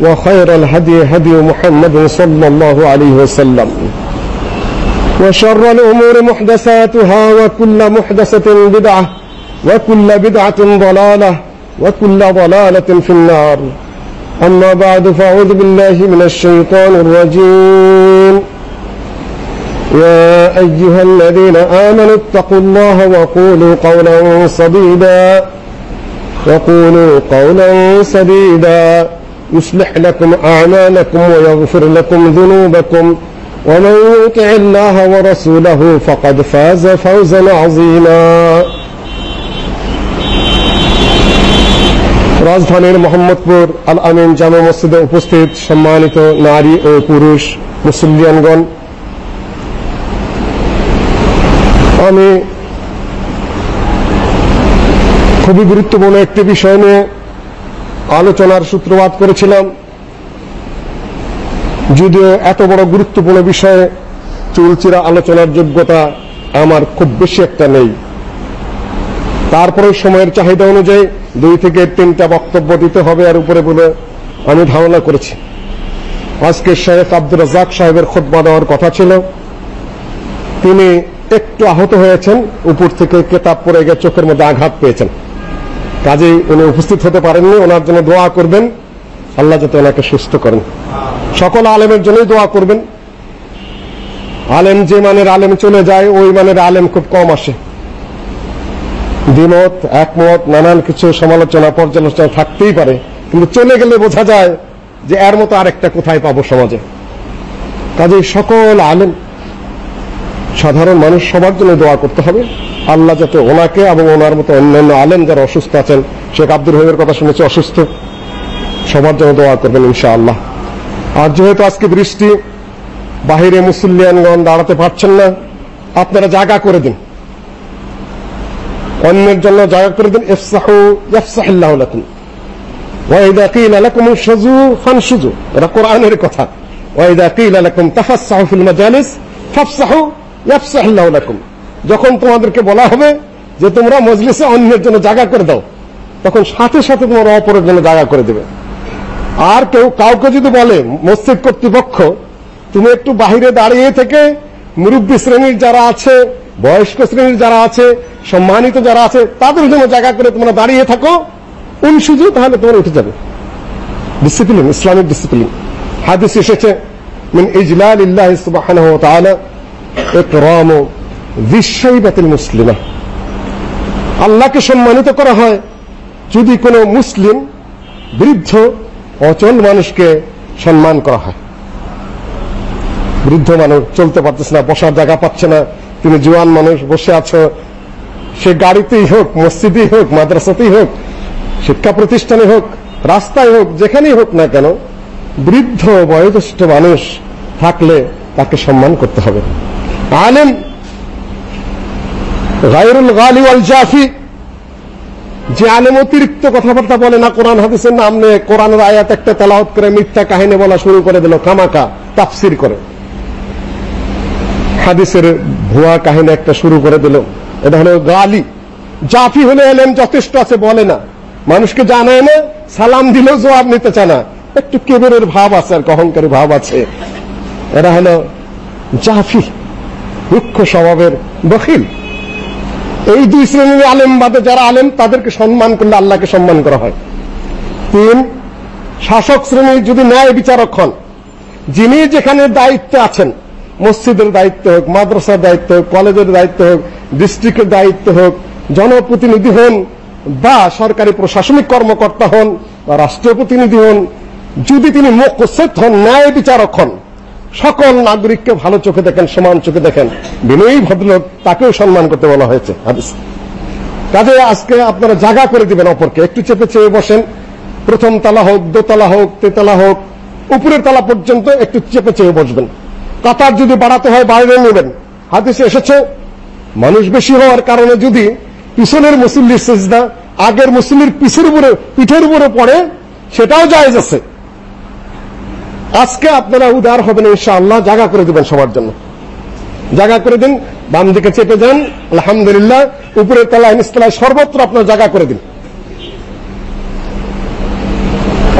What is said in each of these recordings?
وخير الهدي هدي محمد صلى الله عليه وسلم. وشر الأمور محدثاتها وكل محدثة بدعة وكل بدعة ضلالة وكل ضلالة في النار. أما بعد فأعوذ بالله من الشيطان الرجيم. يا أيها الذين آمنوا اتقوا الله وقولوا قولا سديدا وقولوا قولا سديدا. يصلح لكم أعمالكم ويغفر لكم ذنوبكم ومن يطع الله ورسوله فقد فاز فوزا عظيما রাজধানীর মোহাম্মদপুর আল আমিন জামা মসজিদে উপস্থিত সম্মানিত নারী ও পুরুষ মুসলিয়ানগণ আমি খুবই গুরুত্বপূর্ণ একটি বিষয় নিয়ে আলোচনার সূত্রপাত করেছিলাম। যদিও এত বড় গুরুত্বপূর্ণ বিষয়ে চুলচিরা আলোচনার যোগ্যতা আমার খুব বেশি একটা নেই। তারপরে সময়ের চাহিদা অনুযায়ী দুই থেকে তিনটা বক্তব্য দিতে হবে আর উপরে বলে আমি ধারণা করেছি। আজকে শেখ আব্দুর রাজাক সাহেবের খোদবা দেওয়ার কথা ছিল। তিনি একটু আহত হয়েছেন, উপর থেকে কেতাব পড়ে গিয়ে চোখের মধ্যে আঘাত পেয়েছেন। কাজেই উনি উপস্থিত হতে পারেননি, ওনার জন্য দোয়া করবেন। আল্লাহ যাতে ওনাকে সুস্থ করেন। সকল আলেমের জন্যই দোয়া করবেন। আলেম যে মানের আলেম চলে যায়, ওই মানের আলেম খুব কম আসে। দ্বিমত, একমত, নানান কিছু সমালোচনা, পর্যালোচনা থাকতেই পারে। কিন্তু চলে গেলে বোঝা যায় যে এর মতো আরেকটা কোথায় পাবো সমাজে। কাজেই সকল আলেম সাধারণ মানুষ সবার জন্য দোয়া করতে হবে। আল্লাহ যাতে ওনাকে এবং ওনার মতো অন্যান্য আলেম যারা অসুস্থ আছেন, শেখ আব্দুর রহিমের কথা শুনেছি, অসুস্থ, সবার জন্য দোয়া করবেন ইনশাআল্লাহ। আর যেহেতু আজকে বৃষ্টি, বাহিরে মুসল্লিয়ানগণ দাঁড়াতে পারছেন না, আপনারা জায়গা করে দিন। অন্যের জন্য জায়গা করে দিন কোরআনের কথা। ওয়া ইযা লাকুম তাফাসসাহু ফিল মাজালিস, ফাফসাহু লাকুম। যখন তোমাদেরকে বলা হবে যে তোমরা মজলিসে অন্যের জন্য জায়গা করে দাও, তখন সাথে সাথে তোমরা অপরের জন্য জায়গা করে দেবে। আর কেউ কাউকে যদি বলে, মসজিদ কর্তৃপক্ষ, তুমি একটু বাহিরে দাঁড়িয়ে থেকে মুরব্বী শ্রেণির যারা আছে, বয়স্ক শ্রেণির যারা আছে, সম্মানিত যারা আছে, তাদের জন্য জায়গা করে তোমরা দাঁড়িয়ে থাকো উনসুজু তাহলে তোমরা উঠে যাবে। ডিসিপ্লিন ইসলামিক ডিসিপ্লিন হাদিস এসেছে, মিন ইজলাল ইল্লাহ ইকরামু বিশ্বইবাতিল মুসলিমা। আল্লাহকে সম্মানিত করা হয় যদি কোনো মুসলিম বৃদ্ধ অচল মানুষকে সম্মান করা হয়। বৃদ্ধ মানুষ চলতে পারতেছে না, বসার জায়গা পাচ্ছে না, তুমি জোয়ান মানুষ বসে আছো, সে গাড়িতেই হোক, মসজিদেই হোক, মাদ্রাসাতেই হোক, শিক্ষা প্রতিষ্ঠানে হোক, রাস্তায় হোক, যেখানেই হোক না কেন, বৃদ্ধ, বয়োজ্যেষ্ঠ মানুষ থাকলে তাকে সম্মান করতে হবে। আলেম গায়রুল গালি ওয়াল জাফি যে আলেম অতিরিক্ত কথাবার্তা বলে না, কোরআন, হাদিসের নাম নিয়ে কোরআনের আয়াত একটা তেলাওয়াত করে মিথ্যা কাহিনী বলা শুরু করে দিল কামাকা তাফসির করে। হাদিসের ভুয়া কাহিনী একটা শুরু করে দিল। এটা হলো গালি। জাফি হলে এলেম যথেষ্ট আছে, বলে না। মানুষকে জানায় না, সালাম দিলেও জবাব নিতে চায় না। একটু কেবরের ভাব আছে আর অহংকারী ভাব আছে। এরা হলো জাফি। রুক্ষ স্বভাবের বখিল। এই দুই শ্রেণির আলেম বাদে যারা আলেম, তাদেরকে সম্মান করলে আল্লাহকে সম্মান করা হয়। তিন, শাসক শ্রেণির যদি ন্যায় বিচারক হন, যিনি যেখানে দায়িত্বে আছেন, মসজিদের দায়িত্ব হোক, মাদ্রাসার দায়িত্ব হোক, কলেজের দায়িত্ব হোক, ডিস্ট্রিক্টের দায়িত্ব হোক, জনপ্রতিনিধি হন বা সরকারি প্রশাসনিক কর্মকর্তা হন বা রাষ্ট্রীয় প্রতিনিধি হন, যদি তিনি মোকসেদ হন, ন্যায় বিচারক হন সকল নাগরিককে ভালো চোখে দেখেন, সমান চোখে দেখেন। বিনয়ী ভদ্রলোক তাকেও সম্মান করতে বলা হয়েছে হাদিস। কাজে আজকে আপনারা জায়গা করে দিবেন অপরকে। একটু চেপে চেয়ে বসেন। প্রথম তালা হোক, দোতলা হোক, তেতলা হোক, উপরের তলা পর্যন্ত একটু চেপে চেপে বসবেন। কাতার যদি বাড়াতে হয়, বাইরে নেবেন। হাদিসে এসেছে, মানুষ বেশি হওয়ার কারণে যদি পিছনের মুসল্লির সেজদা আগের মুসল্লির পিছের উপরে, পিঠের উপরে পড়ে, সেটাও জায়েজ আছে। আজকে আপনারা উদার হবেন ইনশাআল্লাহ, জায়গা করে দিবেন সবার জন্য। জায়গা করে দিন, বাম দিকে চেপে যান, আলহামদুলিল্লাহ উপরের তলায় নিচতলায় সর্বত্র আপনার জায়গা করে দিন।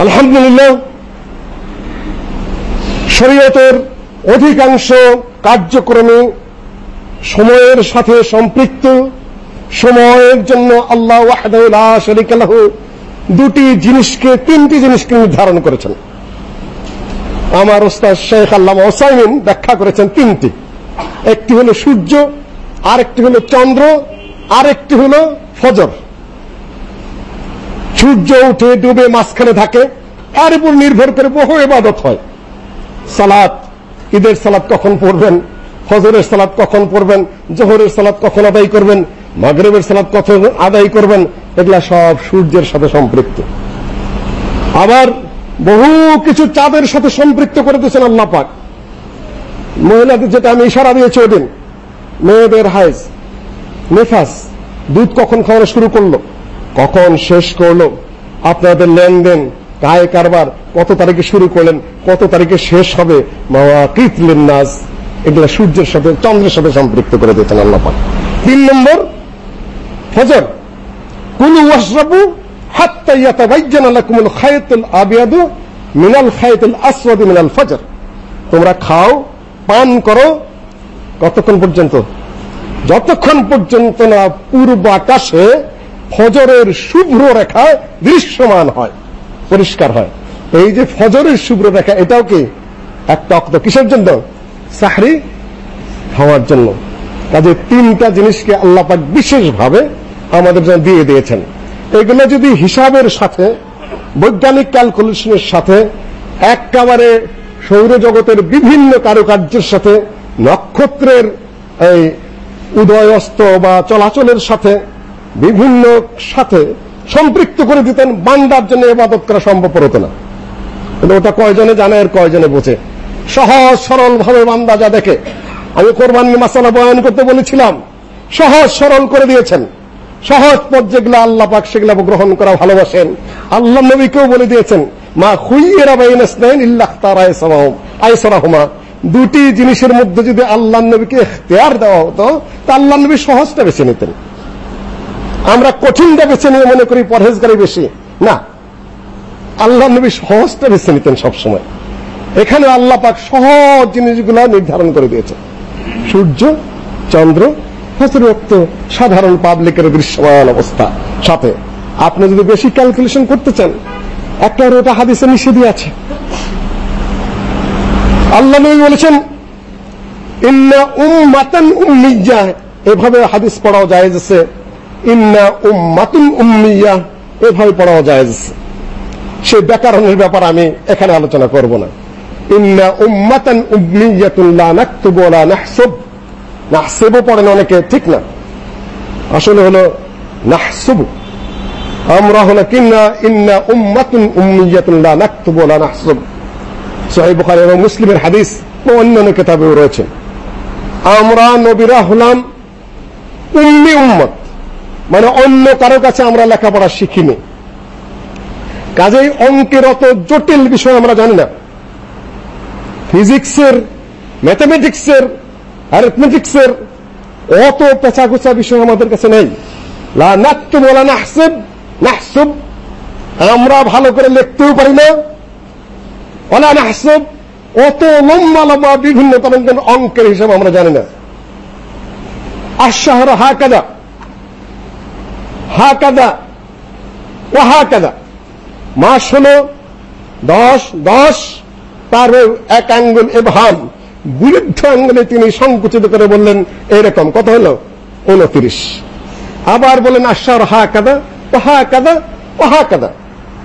আলহামদুলিল্লাহ, শরীয়তের অধিকাংশ কার্যক্রমে সময়ের সাথে সম্পৃক্ত। সময়ের জন্য আল্লাহ ওয়াহদাহু দুটি জিনিসকে, তিনটি জিনিসকে নির্ধারণ করেছেন। আমার ওস্তাদ শেখ আল্লামা ওসাইমিন ব্যাখ্যা করেছেন তিনটি। একটি হলো সূর্য, আরেকটি হলো চন্দ্র, আরেকটি হলো ফজর। সূর্য উঠে, ডুবে মাঝখানে থাকে, তার উপর নির্ভর করে বহু ইবাদত হয়। সালাত, ঈদের সালাত কখন পড়বেন, ফজরের সালাত কখন পড়বেন, জোহরের সালাত কখন আদায় করবেন, মাগরিবের সালাত কখন আদায় করবেন, এগুলা সব সূর্যের সাথে সম্পৃক্ত। আবার বহু কিছু চাঁদের সাথে সম্পৃক্ত করে দিয়েছেন আল্লাহ পাক। মহিলাদের যেটা আমি ইশারা দিয়েছি ওদিন, মেয়েদের হাইজ, নিফাস, দুধ কখন খাওয়ানো শুরু করল? কখন শেষ করল? আপনাদের লেনদেন কায় কারবার কত তারিখে শুরু করলেন? কত তারিখে শেষ হবে? মাওয়াকিত লিন্নাস, এগুলা সূর্যের সাথে, চন্দ্রের সাথে সম্পৃক্ত করে দিয়েছেন আল্লাহ পাক। তিন নম্বর, ফজর। কুলু ওয়াশরাবু হাত্তা ইয়াতাবায়্যানা লাকুমুল খায়তুল আবিয়াদু মিনাল খায়তুল আসওয়াদি মিনাল ফজর তোমরা খাও, পান করো কতক্ষণ পর্যন্ত? যতক্ষণ পর্যন্ত না পূর্ব আকাশে ফজরের শুভ্র রেখা দৃশ্যমান হয়, পরিষ্কার হয়। এই যে ফজরের শুভ্র রেখা, এটাও কি? একটা অক্ত কিসের জন্য? সাহরি হওয়ার জন্য। কাজে তিনটা জিনিসকে আল্লাহ পাক বিশেষভাবে আমাদের জন্য দিয়ে দিয়েছেন। এগুলো যদি হিসাবের সাথে, বৈজ্ঞানিক ক্যালকুলেশনের সাথে, একেবারে সৌরজগতের বিভিন্ন কারুকার্যের সাথে, নক্ষত্রের এই উদয় অস্ত বা চলাচলের সাথে, বিভিন্ন সাথে সম্পৃক্ত করে দিতেন, বান্দার জন্য ইবাদত করা সম্ভব হতো না। কিন্তু ওটা কয়জনে জানে আর কয়জনে বোঝে? সহজ সরল ভাবে বান্দা যা দেখে। আমি কোরবানি মাসালা বয়ান করতে বলেছিলাম, সহজ সরল করে দিয়েছেন। সহজ পথ যেগুলো আল্লাহ পাক সেগুলো গ্রহণ করা ভালোবাসেন। আল্লাহ নবীকেও বলে দিয়েছেন, মা খুইয়েরা বাইন ইসনাইন ইল্লাহ তারায় সামাহুম আইসরাহুমা, দুটি জিনিসের মধ্যে যদি আল্লাহ নবীকে ইখতিয়ার দেওয়া হতো, তা আল্লাহ নবী সহজটা বেছে নিতেন। আমরা কঠিনটা বেছে নিয়ে মনে করি পরহেজগারি বেশি। না, আল্লাহ নবী সহজটা বেছে নিতেন সবসময়। এখানে আল্লাহ পাক সহজ জিনিসগুলো নির্ধারণ করে দিয়েছেন। সূর্য, চন্দ্র সাধারণ পাবলিকের দৃশ্যমান অবস্থা। সাথে, আপনি যদি বেশি ক্যালকুলেশন করতে চান, একটা ওটা হাদিসে নিষেধই আছে। আল্লাহ নবী বলেছেন, ইন্না উম্মাতান উম্মিয়া। এভাবে হাদিস পড়াও আছে। ইন্না উম্মাতুন উম্মিয়া। এভাবে পড়াও জায়েজ আছে। সে ব্যাকরণের ব্যাপার আমি এখানে আলোচনা করব না। ইন্না উম্মাতান উম্মিয়াতুন নাকতুবু ওয়া নাহসিবু পড়েন অনেকে, ঠিক না? আসলে হলো নাহসুবু। আমরা হলো কিন্না ইন্না উম্মাতুন উম্মিয়াতুন লা নাকতুবু লা নাহসুব। সহিহ বুখারী এবং মুসলিমের হাদিস ও অন্যান্য কিতাবেও রয়েছে। আমরা নবীরা হলাম উম্মি উম্মত। মানে অন্য কারও কাছে আমরা লেখাপড়া শিখিনি। কাজেই অঙ্কের অত জটিল বিষয় আমরা জানি না। ফিজিক্সের, ম্যাথামেটিক্সের অ্যারিথমেটিক্সের অত পেঁচাগুচা বিষয় আমাদের কাছে নেই। আমরা ভালো করে লিখতেও পারি না। ওলা অত লম্বা লম্বা বিভিন্ন ধরনের অঙ্কের হিসাব আমরা জানি না। আশাহর হা কাদা হা কাদা ও হা কাদা মাস হলো দশ দশ, তার এক আঙ্গুল এভাম। বিরুদ্ধ আঙ্গুলে তিনি সংকুচিত করে বললেন, এরকম কত হলো উনত্রিশ আবার বলেন আশার হা কাদা ও হা কাদা ও হা কাদা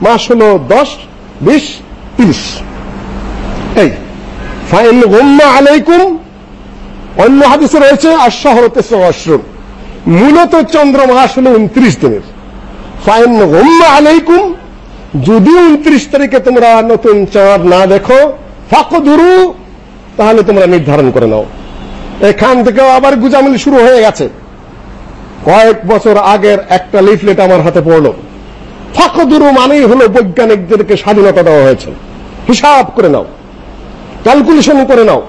মাস হলো দশ, বিশ, তিরিশ। এই, ফাইন গুম্মা আলাইকুম। অন্য হাদিসে রয়েছে আশাহর তেসরা মূলত চন্দ্র মাস হলো উনত্রিশ দিনের। ফাইন গুম্মা আলাইকুম। যদি উনত্রিশ তারিখে তোমরা নতুন চাঁদ না দেখো, ফাকদুরু তাহলে তোমরা নির্ধারণ করে নাও। এখান থেকেও আবার গুজামিল শুরু হয়ে গেছে। কয়েক বছর আগের একটা লিফলেট আমার হাতে পড়ল। ফাকদুরু মানেই হলো বৈজ্ঞানিকদেরকে স্বাধীনতা দেওয়া হয়েছে। হিসাব করে নাও। ক্যালকুলেশন করে নাও।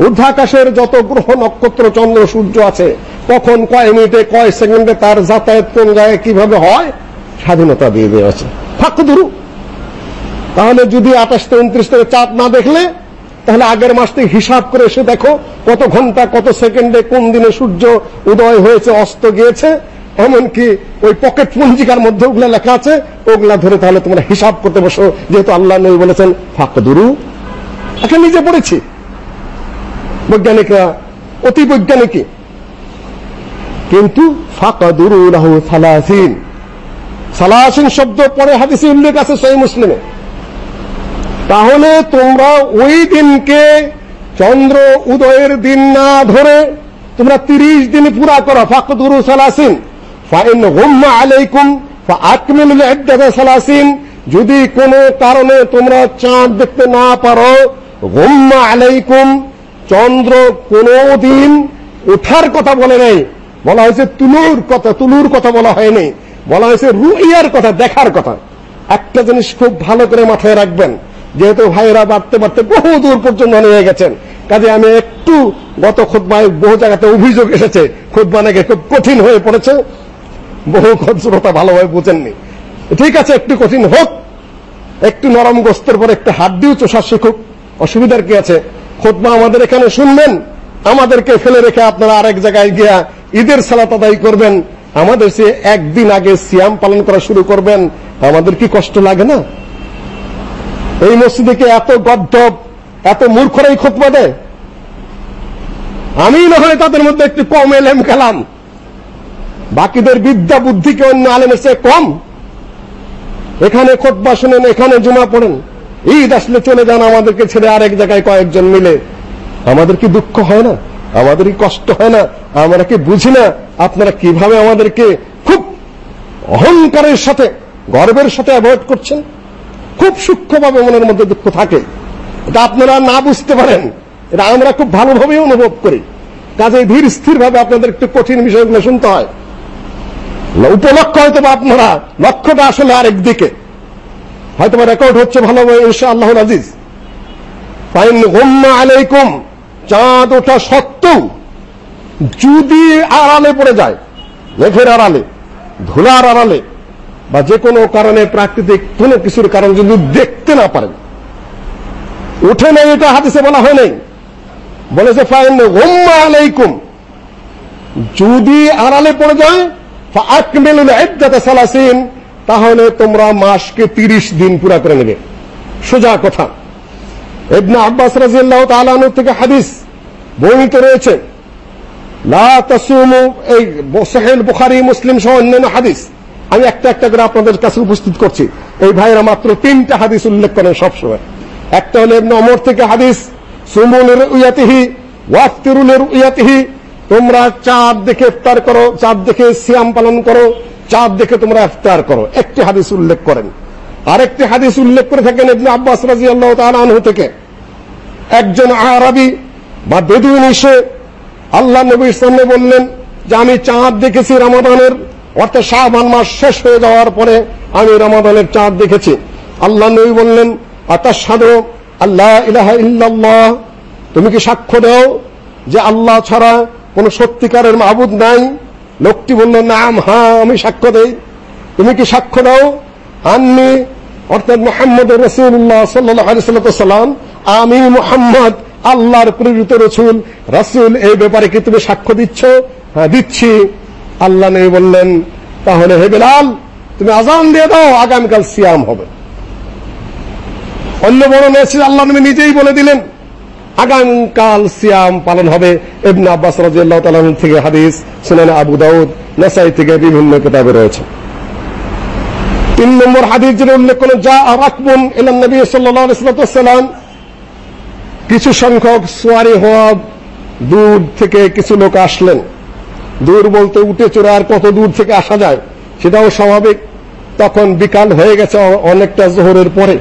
ঊর্ধ্বাকাশের যত গ্রহ নক্ষত্র, চন্দ্র, সূর্য আছে, কখন কয় মিনিটে, কয় সেকেন্ডে তার যাতায়াত কোন জায়গায় কীভাবে হয়, স্বাধীনতা দিয়ে দেওয়া আছে। ফাকদুরু। তাহলে যদি আঠাশ থেকে উনত্রিশ থেকে চাঁদ না দেখলে তাহলে আগের মাস থেকে হিসাব করে এসে দেখো কত ঘণ্টা, কত সেকেন্ডে কোন দিনে সূর্য উদয় হয়েছে, অস্ত গিয়েছে। এমনকি ওই পকেট পঞ্জিকার মধ্যে ওগুলা লেখা আছে। ওগুলা ধরে তাহলে তোমরা হিসাব করতে বসো, যেহেতু আল্লাহ নবী বলেছেন, ফাকদুরু। এটা নিজে পড়েছি। বৈজ্ঞানিকরা, অতি বৈজ্ঞানিকই। কিন্তু ফাকাদুরু লাহু সালাসিন। সালাসিন শব্দ পরে হাদিসে উল্লেখ আছে সহি মুসলিমে। তাহলে তোমরা ওই দিনকে চন্দ্র উদয়ের দিন না ধরে তোমরা তিরিশ দিন পুরা করো, ফাকদুরু সালাসিন। ফাইন গুম্মা আলাইকুম ফাআকমিলুল ইদ্দাতা সালাসিন। যদি কোনো কারণে তোমরা চাঁদ দেখতে না পারো গুম্মা আলাইকুম, চন্দ্র কোনো দিন ওঠার কথা বলে নাই। বলা হয়েছে তুলুর কথা তুলুর কথা বলা হয়নি। বলা হয়েছে রুইয়ার কথা, দেখার কথা। একটা জিনিস খুব ভালো করে মাথায় রাখবেন। যেহেতু ভাইয়েরা বাড়তে বাড়তে বহু দূর পর্যন্ত নিয়ে গেছেন। কাজে আমি একটু গত খুদ্ায় বহু জায়গাতে অভিযোগ এসেছে। খুদ্া নাকি খুব কঠিন হয়ে পড়েছে। বহু শ্রোতা ভালোভাবে বুঝেননি। ঠিক আছে, একটু কঠিন হোক। একটু নরম গোস্তের পর একটু হাত দিয়েও চষা শিখুক অসুবিধার কি আছে। খুদ্া আমাদের এখানে শুনবেন। আমাদেরকে ফেলে রেখে আপনারা আরেক জায়গায় গিয়া ঈদের সালাত আদায় করবেন। আমাদের সে একদিন আগে সিয়াম পালন করা শুরু করবেন। আমাদের কি কষ্ট লাগে না? এই মসজিদে কি এত গদ্ধব এত মূর্খরাই খুতবা দেয়? আমি না হয় তাদের মধ্যে একটু কম এলেম খেলাম। বাকিদের বিদ্যা বুদ্ধি কি অন্য আলেমের চেয়ে কম। এখানে খোটবা শুনেন, এখানে জমা পড়েন। ঈদ আসলে চলে যান, আমাদেরকে ছেড়ে আরেক জায়গায় কয়েকজন মিলে। আমাদের কি দুঃখ হয় না? আমাদের কি কষ্ট হয় না? আমরা কি বুঝি না? আপনারা কীভাবে আমাদেরকে খুব অহংকারের সাথে, গর্বের সাথে অ্যাভয়েড করছেন? খুব সূক্ষ্মভাবে মনের মধ্যে দুঃখ থাকে। এটা আপনারা না বুঝতে পারেন। এটা আমরা খুব ভালোভাবে অনুভব করি। কাজে ধীর স্থির ভাবে আপনাদের একটু কঠিন বিষয়গুলো শুনতে হয়। উপলক্ষ হয়তো বা আপনারা, লক্ষ্যটা আসলে আরেক দিকে। হয়তো বা রেকর্ড হচ্ছে ভালোভাবে আল্লাহ আজিজ। ফাইন গুম্মা আলাইকুম চাঁদ ওঠা সত্ত্বেও যদি আড়ালে পড়ে যায়, মেঘের আড়ালে, ধুলার আড়ালে বা যে কোনো কারণে প্রাকৃতিক কোনো কিছুর কারণ যদি দেখতে না পারেন, উঠে নেই এটা হাদিসে বলা হয় নাই। বলেছে ফাইন গুম্মা আলাইকুম। যদি আড়ালে পড়ে যায় ফাকমিলুল ইদ্দাতা সালাসিন, তাহলে তোমরা মাসকে 30 দিন পুরা করে নেবে। সোজা কথা। ইবনে আব্বাস রাদিয়াল্লাহু তাআলা আনহু থেকে হাদিস বর্ণিত রয়েছে। লা তাসুমু, এই সহিহ বুখারী, মুসলিম সহ অন্যান্য হাদিস। আমি একটা একটা করে আপনাদের কাছে উপস্থিত করছি। এই ভাইরা মাত্র তিনটা হাদিস উল্লেখ করেন সবসময়। একটা হলো ইবনে ওমর থেকে হাদিস সুমুনের উয়াতিহি ওয়াফতিরুলের উয়াতিহি তোমরা চাঁদ দেখে ইফতার করো, চাঁদ দেখে সিয়াম পালন করো, চাঁদ দেখে তোমরা ইফতার করো। একটি হাদিস উল্লেখ করেন। আরেকটি হাদিস উল্লেখ করে থাকেন ইবনে আব্বাস রাদিয়াল্লাহু তাআলা আনহু থেকে। একজন আরবি বা বেদুইন এসে আল্লাহ নবীর সামনে বললেন যে, আমি চাঁদ দেখেছি রমাদানের অর্থাৎ শাহবান মাস শেষ হয়ে যাওয়ার পরে আমি রমাদানের চাঁদ দেখেছি। আল্লাহ নবী বললেন, আতাশহাদু আল্লাহ ইলাহা ইল্লাল্লাহ। তুমি কি সাক্ষ্য দাও যে আল্লাহ ছাড়া কোন সত্যিকারের মাহবুদ নাই? লোকটি বলল, নাম হ্যাঁ আমি সাক্ষ্য দেই। তুমি কি সাক্ষ্য দাও? আননি, অর্থাৎ মোহাম্মদ রসুল্লাহ সাল্লাহ সাল্লাম আমি মোহাম্মদ, আল্লাহর প্রেরিত রসুল। রাসূল, এই ব্যাপারে কি তুমি সাক্ষ্য দিচ্ছ? হ্যাঁ দিচ্ছি। আল্লাহ নবী বললেন, তাহলে হে বেলাল, তুমি আজান দিয়ে দাও, আগামীকাল সিয়াম হবে। অন্য বড় মেসেজ আল্লাহ নবী নিজেই বলে দিলেন, আগামীকাল সিয়াম পালন হবে। ইবনে আব্বাস রাদিয়াল্লাহু তাআলা থেকে হাদিস, সুনান আবু দাউদ, নাসাই থেকে বিভিন্ন কিতাবে রয়েছে। তিন নম্বর হাদিস যেটা উল্লেখ করল যা রাকবুন ইলান নবী সাল্লাল্লাহু আলাইহি ওয়াসাল্লাম। কিছু সংখ্যক সোয়ারি হওয়া দূর থেকে কিছু লোক আসলেন। দূর বলতে উঠে চড়ে আর কত দূর থেকে আসা যায়, সেটাও স্বাভাবিক। তখন বিকাল হয়ে গেছে অনেকটা জোহরের পরে,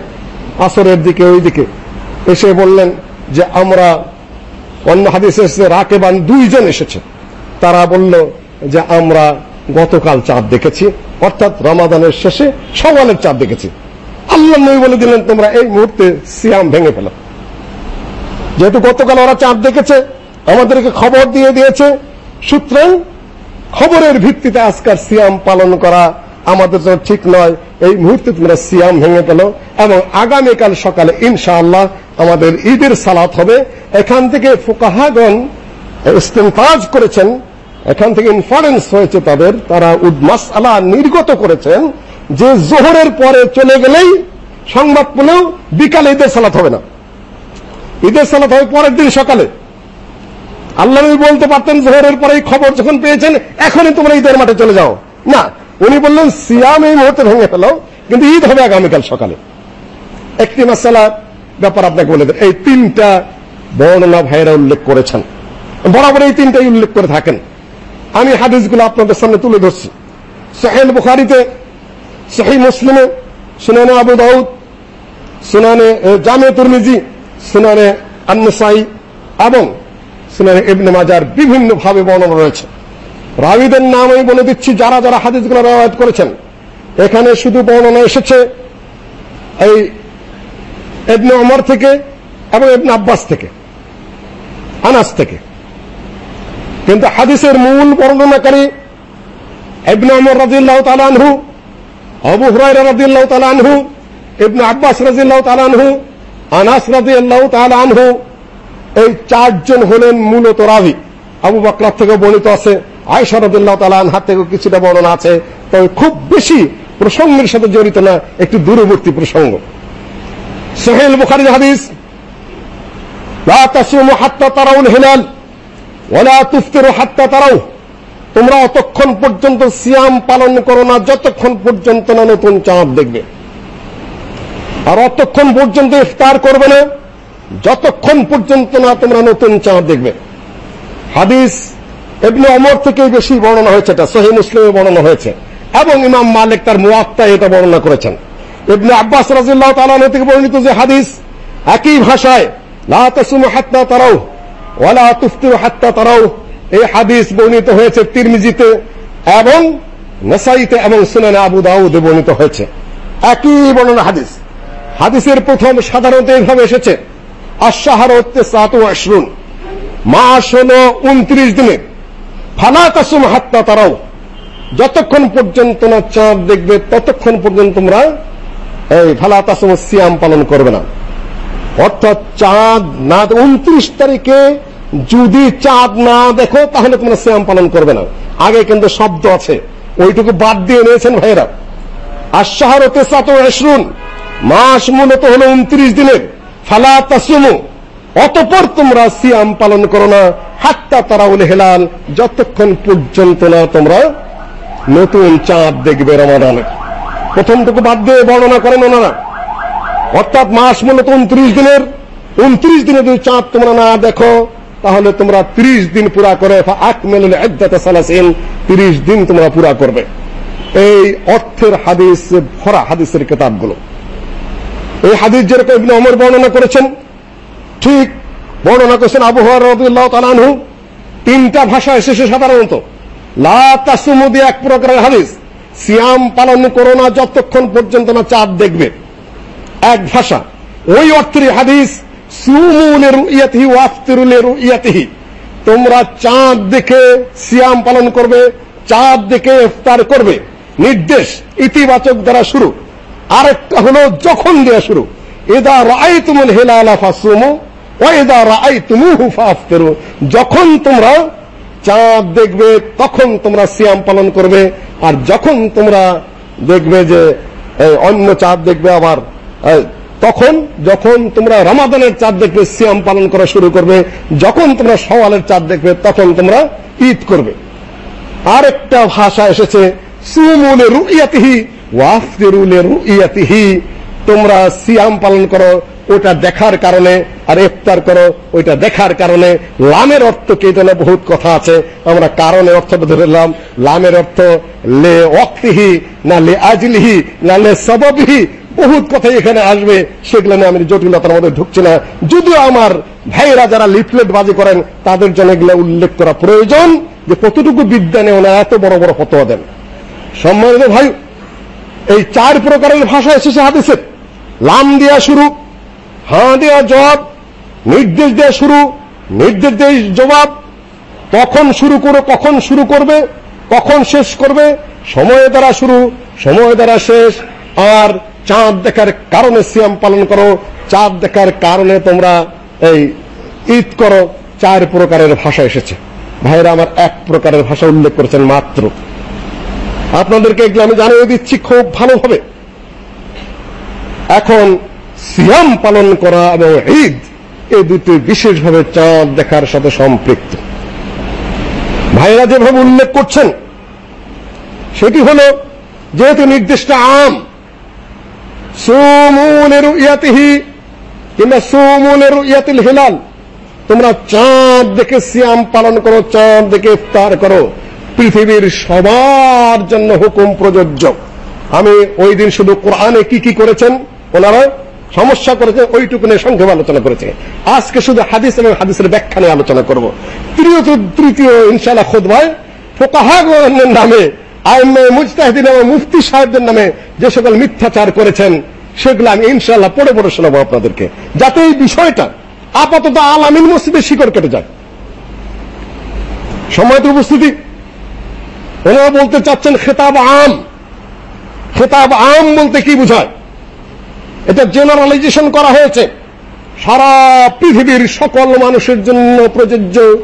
আসরের দিকে ওই দিকে এসে বললেন যে, আমরা অন্য হাদিসে এসেছে, রাকেবান দুইজন এসেছে। তারা বলল যে, আমরা গতকাল চাঁদ দেখেছি, অর্থাৎ রমাদানের শেষে সওয়ালের চাঁদ দেখেছি। আল্লাহ নবী বলে দিলেন, তোমরা এই মুহূর্তে সিয়াম ভেঙে ফেলো। যেহেতু গতকাল ওরা চাঁদ দেখেছে, আমাদেরকে খবর দিয়ে দিয়েছে সুতরাং খবরের ভিত্তিতে আজকার সিয়াম পালন করা আমাদের জন্য ঠিক নয়। এই মুহূর্তে তোমরা সিয়াম ভেঙে পেল এবং আগামীকাল সকালে ইনশাআল্লাহ আমাদের ঈদের সালাত হবে। এখান থেকে ফুকাহাগণ ইস্তেমতাজ করেছেন। এখান থেকে ইনফারেন্স হয়েছে তাদের। তারা উদ্মাস আলা নির্গত করেছেন যে জোহরের পরে চলে গেলেই সংবাদ পেলেও বিকালে ঈদের সালাত হবে না। ঈদের সালাত হবে পরের দিন সকালে। আল্লাহ বলতে পারতেন জোহরের পরেই খবর যখন পেয়েছেন, এখনই তোমরা ঈদের মাঠে চলে যাও। না, উনি বললেন, সিয়াম এই মুহূর্তে ভেঙে ফেলো কিন্তু ঈদ হবে আগামীকাল সকালে। একটি মাসালা ব্যাপার আপনাকে বলে দেন এই তিনটা বর্ণনা ভাইরা উল্লেখ করেছেন। বরাবর এই তিনটাই উল্লেখ করে থাকেন। আমি হাদিসগুলো আপনাদের সামনে তুলে ধরছি। সোহেল বুখারিতে সহি মুসলিমে, সুনানে আবু দাউদ, সুনানে জামে তুরমিজি, সুনানে আন্নসাই এবং সুনানে ইবনে মাজার বিভিন্ন ভাবে বর্ণনা রয়েছে। রাবিদের নাম আমি বলে দিচ্ছি যারা যারা হাদিসগুলো করেছেন। এখানে শুধু বর্ণনা এসেছে এই ইবনে ওমর থেকে এবং ইবনে আব্বাস থেকে, আনাস থেকে। কিন্তু হাদিসের মূল বর্ণনাকারী ইবনে ওমর রাদিয়াল্লাহু তাআলা আনহু, আবু হুরায়রা রাদিয়াল্লাহু তাআলা আনহু, ইবনে আব্বাস রাদিয়াল্লাহু তাআলা আনহু, আনাস রাদিয়াল্লাহু তাআলা আনহু এই চারজন হলেন মূলত রাবি আবু বকর থেকে বর্ণিত আছে, আয়েশা রাদিয়াল্লাহু তাআলা আনহা থেকে কিছুটা বর্ণনা আছে, তবে খুব বেশি প্রসঙ্গের সাথে জড়িত না, একটু দূরবর্তী প্রসঙ্গ। সহিহ বুখারীর হাদিস, লা তাসুমু হাত্তা তারাউল হিলাল তুফতিরু হাত্তা তারাউ। তোমরা অতক্ষণ পর্যন্ত সিয়াম পালন করো না, যতক্ষণ পর্যন্ত না নতুন চাঁদ দেখবে। আর অতক্ষণ পর্যন্ত ইফতার করবে না যতক্ষণ পর্যন্ত না তোমরা নতুন চাঁদ দেখবে। হাদিস ইবনে ওমর থেকে বেশি বর্ণনা হয়েছে, এটা সহিহ মুসলিমে বর্ণনা হয়েছে। এবং ইমাম মালিক তার মুয়াত্তায় এটা বর্ণনা করেছেন। ইবনে আব্বাস রাদিয়াল্লাহু তাআলা থেকে বর্ণিত যে হাদিস, একই ভাষায়, লা তাসুমু হাত্তা তারাউ ওয়ালা তুফতিরু হাত্তা এই হাদিস বর্ণিত হয়েছে তিরমিজিতে এবং নাসাইতে এবং সুনানে আবু দাউদে বর্ণিত হয়েছে। একই বর্ণনা হাদিস। হাদিসের প্রথম সাধারণত এইভাবে এসেছে আশাহার হচ্ছে সাতু আশরুন। মাস হলো উনত্রিশ দিনের ফালা তাসুম হাত্তা তারাও। যতক্ষণ পর্যন্ত না চাঁদ দেখবে, ততক্ষণ পর্যন্ত তোমরা এই ফালা তাসুম সিয়াম পালন করবে না। অর্থাৎ চাঁদ না, উনত্রিশ তারিখে যদি চাঁদ না দেখো, তাহলে তোমরা সিয়াম পালন করবে না। আগে কিন্তু শব্দ আছে। ওইটুকু বাদ দিয়ে নিয়েছেন ভাইরা আশাহার তেসাত আশরুন। মাস মূলত হলো উনত্রিশ দিনের। ফালা তাসুমু। অতপর তোমরা সিয়াম পালন করো না। হাত্তা তারাউল হেলাল, যতক্ষণ পর্যন্ত না তোমরা নতুন চাঁদ দেখবে রমাদানে। প্রথমটুকু বাদ দিয়ে বর্ণনা করেন ওনারা। অর্থাৎ মাস মূলত উনত্রিশ দিনের। উনত্রিশ দিনে যদি চাঁদ তোমরা না দেখো, তাহলে তোমরা ত্রিশ দিন পুরা করে আকমেলুল ইদ্দাত সালাসিন, ত্রিশ দিন তোমরা পুরা করবে। এই অর্থের হাদিস, ভরা হাদিসের কিতাবগুলো। এই হাদিস যেরকম ইবনে ওমর বর্ণনা করেছেন, ঠিক বর্ণনা করেছেন আবু হুরায়রা রাদিয়াল্লাহু তাআলা আনহু, তিনটা ভাষা এসেছে সাধারণত। লা তাসুমু দিয়ে এক প্রকারের হাদিস, সিয়াম পালন করো না যতক্ষণ পর্যন্ত না চাঁদ দেখবে। এক ভাষা। ওই অর্থের হাদিস সুমুলের রুইয়াতিহি ওয়াফতিরুলের রুইয়াতিহি। তোমরা চাঁদ দেখে সিয়াম পালন করবে, চাঁদ দেখে ইফতার করবে। নির্দেশ ইতিবাচক দ্বারা শুরু। আরেকটা হলো যখন দেয়া শুরু। এদা রাআইতুমুল হিলালা ফাসুমু ওয়া এদা রাআইতুমুহু ফাফতিরু যখন তোমরা চাঁদ দেখবে, তখন তোমরা সিয়াম পালন করবে। আর যখন তোমরা দেখবে যে অন্য চাঁদ দেখবে আবার তখন, যখন তোমরা রমাদানের চাঁদ দেখবে, সিয়াম পালন করা শুরু করবে। যখন তোমরা সওয়ালের চাঁদ দেখবে, তখন তোমরা ঈদ করবে। আরেকটা ভাষা এসেছে, সুমুলে রুইয়াতিহি রুইয়াতিহি তোমরা সিয়াম পালন করো, ওটা দেখার কারণে, আর ইফতার করো, ওইটা দেখার কারণে। লামের অর্থ কি এটা বহুত কথা আছে। আমরা কারণে অর্থটা ধরলাম লামের অর্থ লে ওয়াক্তিহি, না লে আজলিহি, না লে সবাবিহি। বহুত কথাই এখানে আসবে। সেগুলো নিয়ে আমি জটিলতার মধ্যে ঢুকছি না। যদিও আমার ভাইরা যারা লিফলেট বাজি করেন, তাদের জন্য এগুলো উল্লেখ করা প্রয়োজন যে কতটুকু বিদ্যা নিয়ে ওনারা এত বড় বড় ফতোয়া দেন। সম্মানিত ভাই এই চার প্রকারের ভাষা এসেছে হাদিসে লাম দেওয়া শুরু, হাঁ দেওয়া জবাব, নির্দেশ দেওয়া শুরু, নির্দেশ দেয় জবাব, কখন শুরু করো, কখন শুরু করবে, কখন শেষ করবে, সময় দ্বারা শুরু, সময় দ্বারা শেষ, আর চাঁদ দেখার কারণে সিয়াম পালন করো, চাঁদ দেখার কারণে তোমরা এই ঈদ করো, চার প্রকারের ভাষা এসেছে। ভাইরা, আমার এক প্রকারের ভাষা উল্লেখ করেছেন মাত্র। আপনাদেরকে এগুলো আমি জানিয়ে দিচ্ছি, খুব ভালোভাবে। এখন সিয়াম পালন করা এবং ঈদ এই দুটি বিশেষভাবে চাঁদ দেখার সাথে সম্পৃক্ত। ভাইরা যেভাবে উল্লেখ করছেন, সেটি হল, যেহেতু নির্দিষ্ট আম সুমুনের ইয়াতিহি কিংবা সুমুনের ইয়াতিল হিলাল, তোমরা চাঁদ দেখে সিয়াম পালন করো, চাঁদ দেখে ইফতার করো। পৃথিবীর সবার জন্য হুকুম প্রযোজ্য। আমি ওই দিন শুধু কোরআনে কি কি করেছেন, ওনারা সমস্যা করেছে ওইটুকু নিয়ে সংক্ষেপে আলোচনা করেছে। আজকে শুধু হাদিস এবং হাদিসের ব্যাখ্যা নিয়ে আলোচনা করব। তৃতীয় তৃতীয়, ইনশাআল্লাহ খোদবায় ফোকাহাগণের নামে আইমে মুজতাহিদিন এবং মুফতি সাহেবদের নামে যে সকল মিথ্যাচার করেছেন, সেগুলো আমি ইনশাআল্লাহ পড়ে পড়ে শোনাবো আপনাদেরকে। যাতে এই বিষয়টা আপাতত আলামিন মসজিদে শিকড় কেটে যায়। সময় তো উপস্থিতি। ওনারা বলতে চাচ্ছেন খেতাব আম। খেতাব আম বলতে কি বোঝায়? এটা জেনারেলাইজেশন করা হয়েছে। সারা পৃথিবীর সকল মানুষের জন্য প্রযোজ্য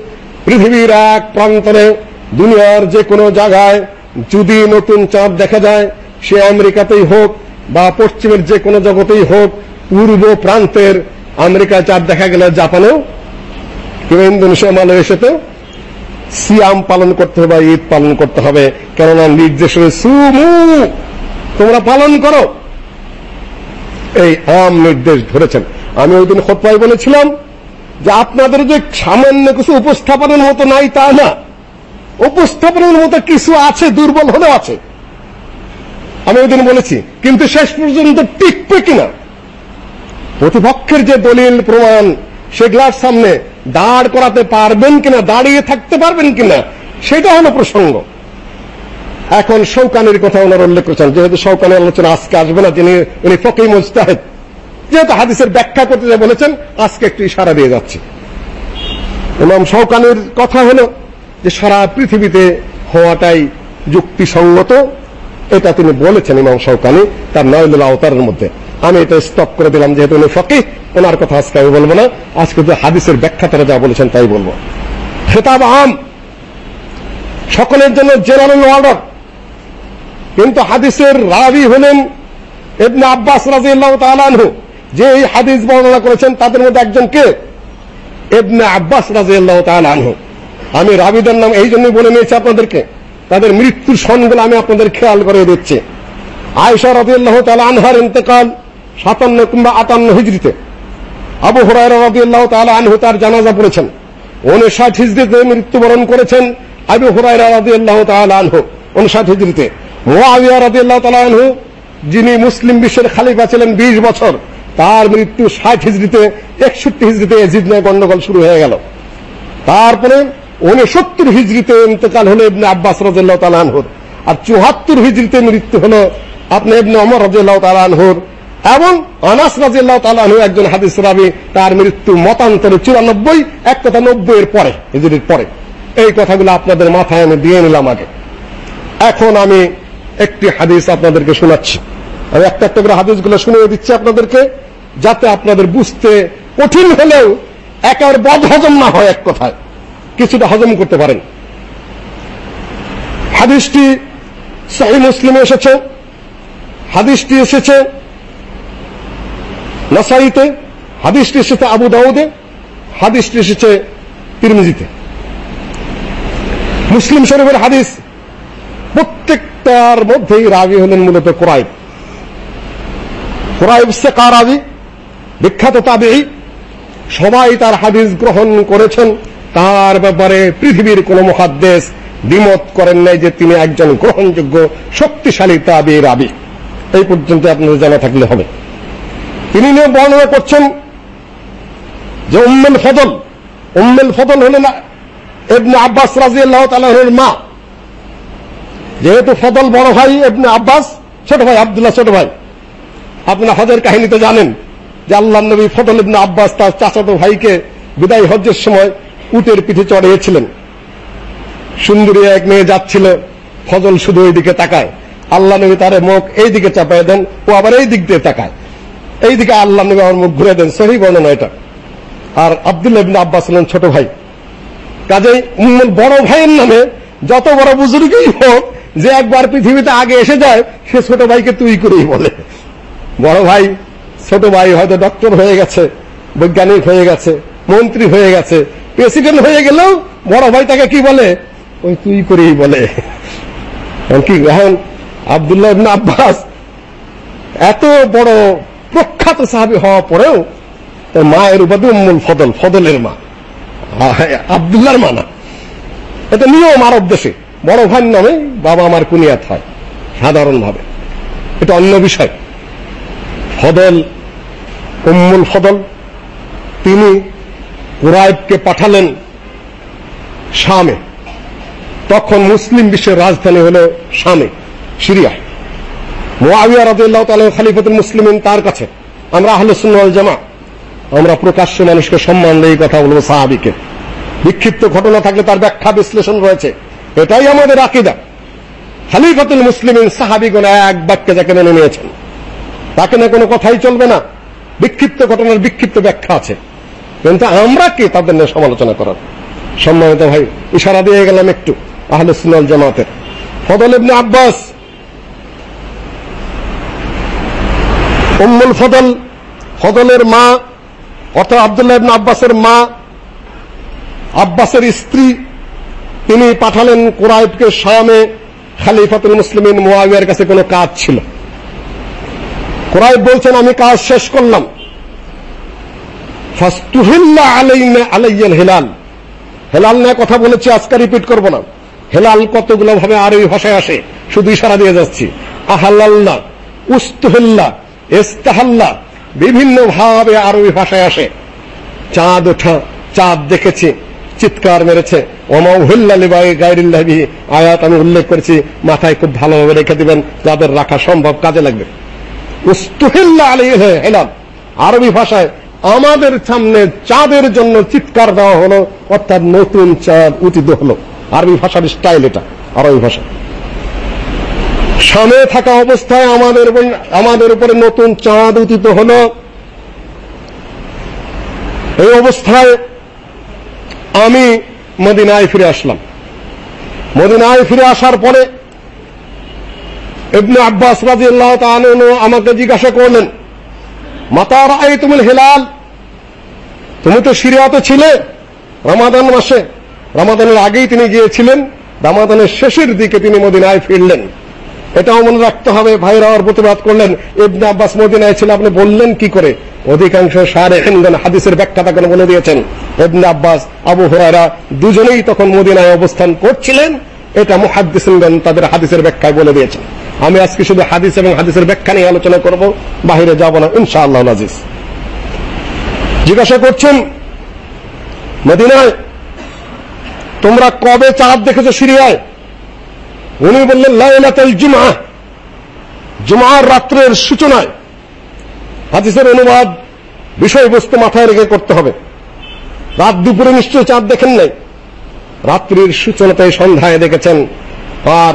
পৃথিবীর এক প্রান্তরে, দুনিয়ার যে কোনো জায়গায় যদি নতুন চাঁদ দেখা যায়, সে আমেরিকাতেই হোক বা পশ্চিমের যে কোনো জগতেই হোক, পূর্ব প্রান্তের আমেরিকায় চাঁদ দেখা গেলে জাপানেও, কিংবা ইন্দোনেশিয়া, মালয়েশিয়াতেও সিয়াম পালন করতে হবে, ঈদ পালন করতে হবে। কেননা নির্দেশ সুমু, তোমরা পালন করো। এই আম নির্দেশ ধরেছেন। আমি ওই দিন খোদ্ায় বলেছিলাম যে আপনাদের যে সামান্য কিছু উপস্থাপনের মতো নাই তা না। উপস্থাপনের মতো কিছু আছে, দুর্বল হলেও আছে। আমি ওই দিন বলেছি, কিন্তু শেষ পর্যন্ত টিকবে কিনা? প্রতিপক্ষের যে দলিল প্রমাণ সেগুলার সামনে দাঁড় করাতে পারবেন কিনা, দাঁড়িয়ে থাকতে পারবেন কিনা, সেটা হলো প্রসঙ্গ। এখন শৌকানের কথা ওনার উল্লেখ করেছেন, যেহেতু শৌকানের আলোচনা আজকে আসবে না তিনি উনি ফকিম মুস্তাহেদ যেহেতু হাদিসের ব্যাখ্যা করতে যা বলেছেন, আজকে একটু ইশারা দিয়ে যাচ্ছে। ইমাম শৌকানের কথা হলো যে, সারা পৃথিবীতে হওয়াটাই যুক্তিসঙ্গত, এটা তিনি বলেছেন ইমাম শৌকানি তার নয়দুল আওতারের মধ্যে। আমি এটা স্টপ করে দিলাম, যেহেতু উনি ফকি ওনার কথা আজকে আমি বলব না। আজকে যে হাদিসের ব্যাখ্যা তারা যা বলেছেন তাই বলব। খেতাব আম, সকলের জন্য জেনারেল অর্ডার। কিন্তু হাদিসের রাবি হলেন ইবনে আব্বাস রাদিয়াল্লাহু তাআলা আনহু। যে এই হাদিস বর্ণনা করেছেন, তাদের মধ্যে একজন কে? ইবনে আব্বাস রাদিয়াল্লাহু তাআলা আনহু। আমি রাবিদের নাম এই জন্যই বলে নিয়েছি আপনাদেরকে, তাদের মৃত্যুর সনগুলো আমি আপনাদের খেয়াল করে দিচ্ছি। আয়েশা রাদিয়াল্লাহু তাআলা আনহার ইন্তেকাল 57 কিংবা 58 হিজরিতে আবু হুরায়রা রাদিয়াল্লাহু তাআলা আনহু তার জানাজা পড়েছেন। 59 হিজরিতে মৃত্যুবরণ করেছেন আবু হুরায়রা রাদিয়াল্লাহু তাআলা আনহু 59 হিজরিতে মুআবিয়া রাদিয়াল্লাহু তাআলা আনহু, যিনি মুসলিম বিশ্বের খলিফা ছিলেন 20 বছর, তার মৃত্যু 60 হিজরিতে 61 হিজরিতে ইয়াজিদ নিয়ে গন্ডগোল শুরু হয়ে গেল। তারপরে 69 হিজরিতে ইন্তেকাল হলো ইবনে আব্বাস রাদিয়াল্লাহু তাআলা আনহুর। আর 74 হিজরিতে মৃত্যু হলো আপনি ইবনে ওমর রাদিয়াল্লাহু তাআলা আনহুর। এবং আনাস রাদিয়াল্লাহু তাআলা একজন হাদিস রাবী, তার মৃত্যু মতান্তরে 94 এক কথা 90 এর পরে, হিজরির পরে। এই কথাগুলো আপনাদের মাথায় আমি দিয়ে নিলাম আগে। এখন আমি একটি হাদিস আপনাদেরকে শোনাচ্ছি। আমি একটা একটা করে হাদিসগুলো শুনিয়ে দিচ্ছি আপনাদেরকে, যাতে আপনাদের বুঝতে কঠিন হলেও একেবারে বদ হজম না হয় এক কথায়। কিছুটা হজম করতে পারেন। হাদিসটি সহি মুসলিমে এসেছে। হাদিসটি এসেছে নাসাইতে হাদিসটি এসেছে আবু দাউদে হাদিসটি এসেছে তিরমিজিতে। মুসলিম শরীফের হাদিস প্রত্যেকটার মধ্যেই রাবি হলেন মূলত কোরাইব। কোরাইব সে কারাবি বিখ্যাত তাবেই সবাই তার হাদিস গ্রহণ করেছেন। তার ব্যাপারে পৃথিবীর কোন মহাদ্দেশ দ্বিমত করেন নাই যে তিনি একজন গ্রহণযোগ্য, শক্তিশালী তাবি রাবি। এই পর্যন্ত আপনাদের জানা থাকলে হবে। তিনি নিয়ে বর্ণনা করছেন যে উম্মেল ফদল উম্মেল ফদল হলেন এবনে আব্বাস রাজিয়াল্লাহ তাআলার মা। যেহেতু ফদল বড় ভাই এবনে আব্বাস, ছোট ভাই আব্দুল্লাহ ছোট ভাই। আপনারা হজের কাহিনী তো জানেন যে আল্লাহ নবী ফদল ইবনে আব্বাস তার চাচাতো ভাইকে বিদায় হজ্জের সময় উটের পিঠে চড়িয়েছিলেন। সুন্দরী এক মেয়ে যাচ্ছিল, ফজল শুধু ওই দিকে তাকায়। আল্লাহ নবী তার মুখ এই দিকে চাপায় দেন, ও আবার এই দিক দিয়ে তাকায়। এই দিকে আল্লাহ নবী আমার মুখ ঘুরে দেন, সহি বর্ণনা এটা। আর আব্দুল্লাহ ইবনে আব্বাস হলেন ছোট ভাই। কাজেই উম্মুল বড় ভাইয়ের নামে যত বড় বুজুর্গই হোক, যে একবার পৃথিবীতে আগে এসে যায়, সে ছোট ভাইকে তুই করেই বলে। বড় ভাই, ছোট ভাই হয়তো ডক্টর হয়ে গেছে, বৈজ্ঞানিক হয়ে গেছে, মন্ত্রী হয়ে গেছে প্রেসিডেন্ট হয়ে গেলেও বড় ভাই তাকে কি বলে? ওই তুই করেই বলে। কি এখন আব্দুল্লাহ আব্বাস এত বড় প্রখ্যাত সাহাবী হওয়া পরেও তার মায়ের উপাধি উম্মুল ফদল, ফদলের মা। আব্দুল্লাহর মা না। এটা নিয়ম আরব দেশে। বড় ভাইয়ের নামে বাবা আমার কুনিয়াত হয়, সাধারণভাবে। এটা অন্য বিষয়। ফদল, উম্মুল ফদল, তিনি কুরাইবকে পাঠালেন শামে। তখন মুসলিম বিশ্বের রাজধানী হল শামে সিরিয়া খলিফাতুল মুসলিমিন তার কাছে, আমরা আহলে সুন্নাহ জামা আমরা প্রকাশ্য মানুষকে সম্মান কথা বলব বিক্ষিপ্ত ঘটনা থাকলে তার ব্যাখ্যা বিশ্লেষণ রয়েছে। এটাই আমাদের মুসলিমিন এক বাক্যে যাকে মেনে নিয়েছেন, তাকে না কোনো কথাই চলবে না। বিক্ষিপ্ত ঘটনার বিক্ষিপ্ত ব্যাখ্যা আছে। কিন্তু আমরা কি তাদের নিয়ে সমালোচনা করার? সম্মানিত ভাই, ইশারা দিয়ে গেলাম একটু আহলে সুন্নাল জামাতের। ফদল ইবনে আব্বাস উম্মুল ফদল, ফদলের মা, অর্থাৎ আব্দুল্লাহ ইবনে আব্বাসের মা, আব্বাসের স্ত্রী, তিনি পাঠালেন কুরাইবকে শামে খালিফাতুল মুসলিমিন মুয়াবিয়ার কাছে কোনো কাজ ছিল। কুরাইব বলছেন, আমি কাজ শেষ করলাম। ফাস্তুহিল্লা আলাইনা আলাইয়াল হিলাল। হেলাল নিয়ে কথা বলেছি, আজকে রিপিট করব না। হেলাল কতগুলো ভাবে আর আরবি ভাষায় আসে? শুধু ইশারা দিয়ে যাচ্ছি। আহাল্লাল্লাহ উস্তুহিল্লা ইস্তাহাল্লা, বিভিন্ন ভাবে আরবি ভাষায় আসে। চাঁদ ওঠা, চাঁদ দেখেছি, চিৎকার মেরেছে। আয়াত আমি উল্লেখ করেছি, মাথায় খুব ভালোভাবে রেখে দিবেন, যাদের রাখা সম্ভব কাজে লাগবে। উস্তুহিল্লা আলাইহি হেলাল, আরবি ভাষায় আমাদের সামনে চাঁদের জন্য চিৎকার দেওয়া হলো, অর্থাৎ নতুন চাঁদ উচিত হলো। আরবি ভাষার স্টাইল এটা, আরবি ভাষা। সামনে থাকা অবস্থায় আমাদের আমাদের উপরে নতুন চাঁদ উদিত হলো। এই অবস্থায় আমি মদিনায় ফিরে আসলাম। মদিনায় ফিরে আসার পরে ইবনে আব্বাস রাদিয়াল্লাহু তাআলা আমাকে জিজ্ঞাসা করলেন, মাতা রাআইতুমুল হিলাল? তুমি তো সিরিয়াতে ছিলে রমাদান মাসে। রমাদানের আগেই তিনি গিয়েছিলেন। রমাদানের শেষের দিকে তিনি মদিনায় ফিরলেন। এটাও মনে রাখতে হবে, ভাইরা আর প্রতিবাদ করলেন। ইবনে আব্বাস মদিনায় ছিল, আপনি বললেন কি করে? অধিকাংশ সারে হিন্দন হাদিসের ব্যাখ্যা তখন বলে দিয়েছেন। ইবনে আব্বাস, আবু হুরায়রা দুজনেই তখন মদিনায় অবস্থান করছিলেন। এটা মুহাদ্দিসিনগণ তাদের হাদিসের ব্যাখ্যায় বলে দিয়েছেন। আমি আজকে শুধু হাদিস এবং হাদিসের ব্যাখ্যা নিয়ে আলোচনা করব, বাহিরে যাব না, ইনশাআল্লাহ আজিজ। জিজ্ঞাসা করছেন, মদিনায় তোমরা কবে চাঁদ দেখেছ, সিরিয়ায়? উনি বললেন, লাইলাতুল জুমআ জুমার রাত্রের সূচনায়। হাদিসের অনুবাদ, বিষয়বস্তু মাথায় রেখে করতে হবে। রাত দুপুরে নিশ্চয় চাঁদ দেখেন নাই। রাত্রির সূচনাতে সন্ধ্যায় দেখেছেন, আর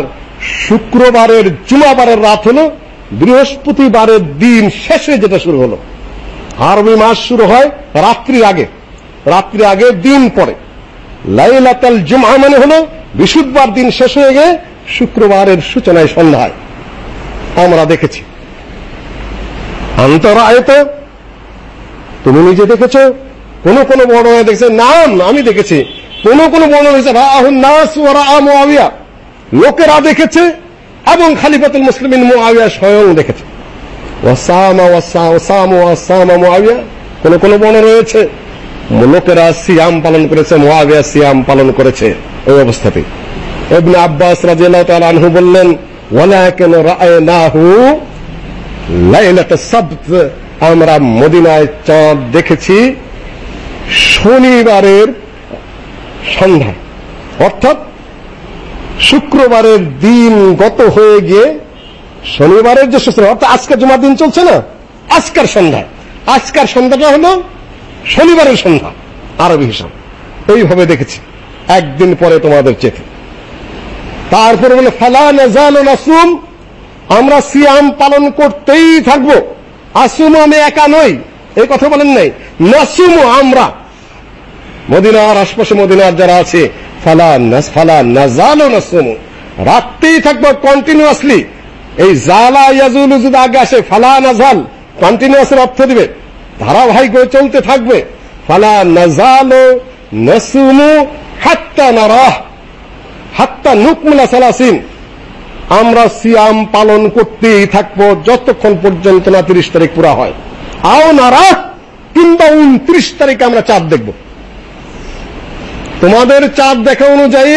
শুক্রবারের জুমাবারের রাত হলো, বৃহস্পতিবারের দিন শেষে যেটা শুরু হলো। আরবি মাস শুরু হয় রাত্রি আগে। রাত্রি আগে দিন পরে লাইলাতাল জুমআ মানে হলো, বিশুদ্ধবার দিন শেষ হয়ে গিয়ে শুক্রবারের সূচনায় সন্ধ্যায়। আমরা দেখেছি। অন্তর আয়ত তুমি নিজে দেখেছ? কোন কোন বর্ণনায় দেখছে, নাম আমি দেখেছি। কোন কোন বর্ণনা মুআবিয়া। লোকেরা দেখেছে এবং খালিফাতুল মুসলিমিন মুআবিয়া স্বয়ং দেখেছে। ওয়াসামা, ওয়াসা ওয়াসামা ওয়াসামা, মুআবিয়া। কোন কোন বর্ণ রয়েছে। লোকেরা সিয়াম পালন করেছে মোয়াবিয়া সিয়াম পালন করেছে। ওই অবস্থাতে ইবনে আব্বাস রাদিয়াল্লাহু তাআলা আনহু বললেন, ওয়ালাকিন রাআয়নাহু লাইলাত সাবত। আমরা মদিনায় চাঁদ দেখেছি শনিবারের সন্ধ্যা। অর্থাৎ শুক্রবারের দিন গত হয়ে গিয়ে শনিবারের যে সূচনা, অর্থাৎ আজকে জুমার দিন চলছে না? আজকের সন্ধ্যা। আজকের সন্ধ্যাটা হলো শনিবারের সন্ধ্যা, আরবি হিসাব। এইভাবে দেখেছি। একদিন পরে তোমাদের চেতে তারপরে বলে, ফালা নাজাল নাসুম, আমরা সিয়াম পালন করতেই থাকব। আসুম আমি একা নই। এই কথা বলেন নাই। নাসুম আমরা। মদিনার আশপাশে মদিনার যারা আছে, ফালা নাস, ফালা নাজাল নাসুম। রাখতেই থাকব কন্টিনিউয়াসলি এই জালা ইয়াজুল যদি আগে আসে, ফালা নাজাল কন্টিনিউয়াসের অর্থ দিবে। ধারাবাহিক হয়ে চলতে থাকবে। ফালা নাজাল নাসুমু হাত্তা নারাহ। হাত্তা নুকমিলা সালাসিন। আমরা সিয়াম পালন করতেই থাকব যতক্ষণ পর্যন্ত না তিরিশ তারিখ পুরা হয়। আও নারা কিংবা উনত্রিশ তারিখে আমরা চাঁদ দেখব। তোমাদের চাঁদ দেখা অনুযায়ী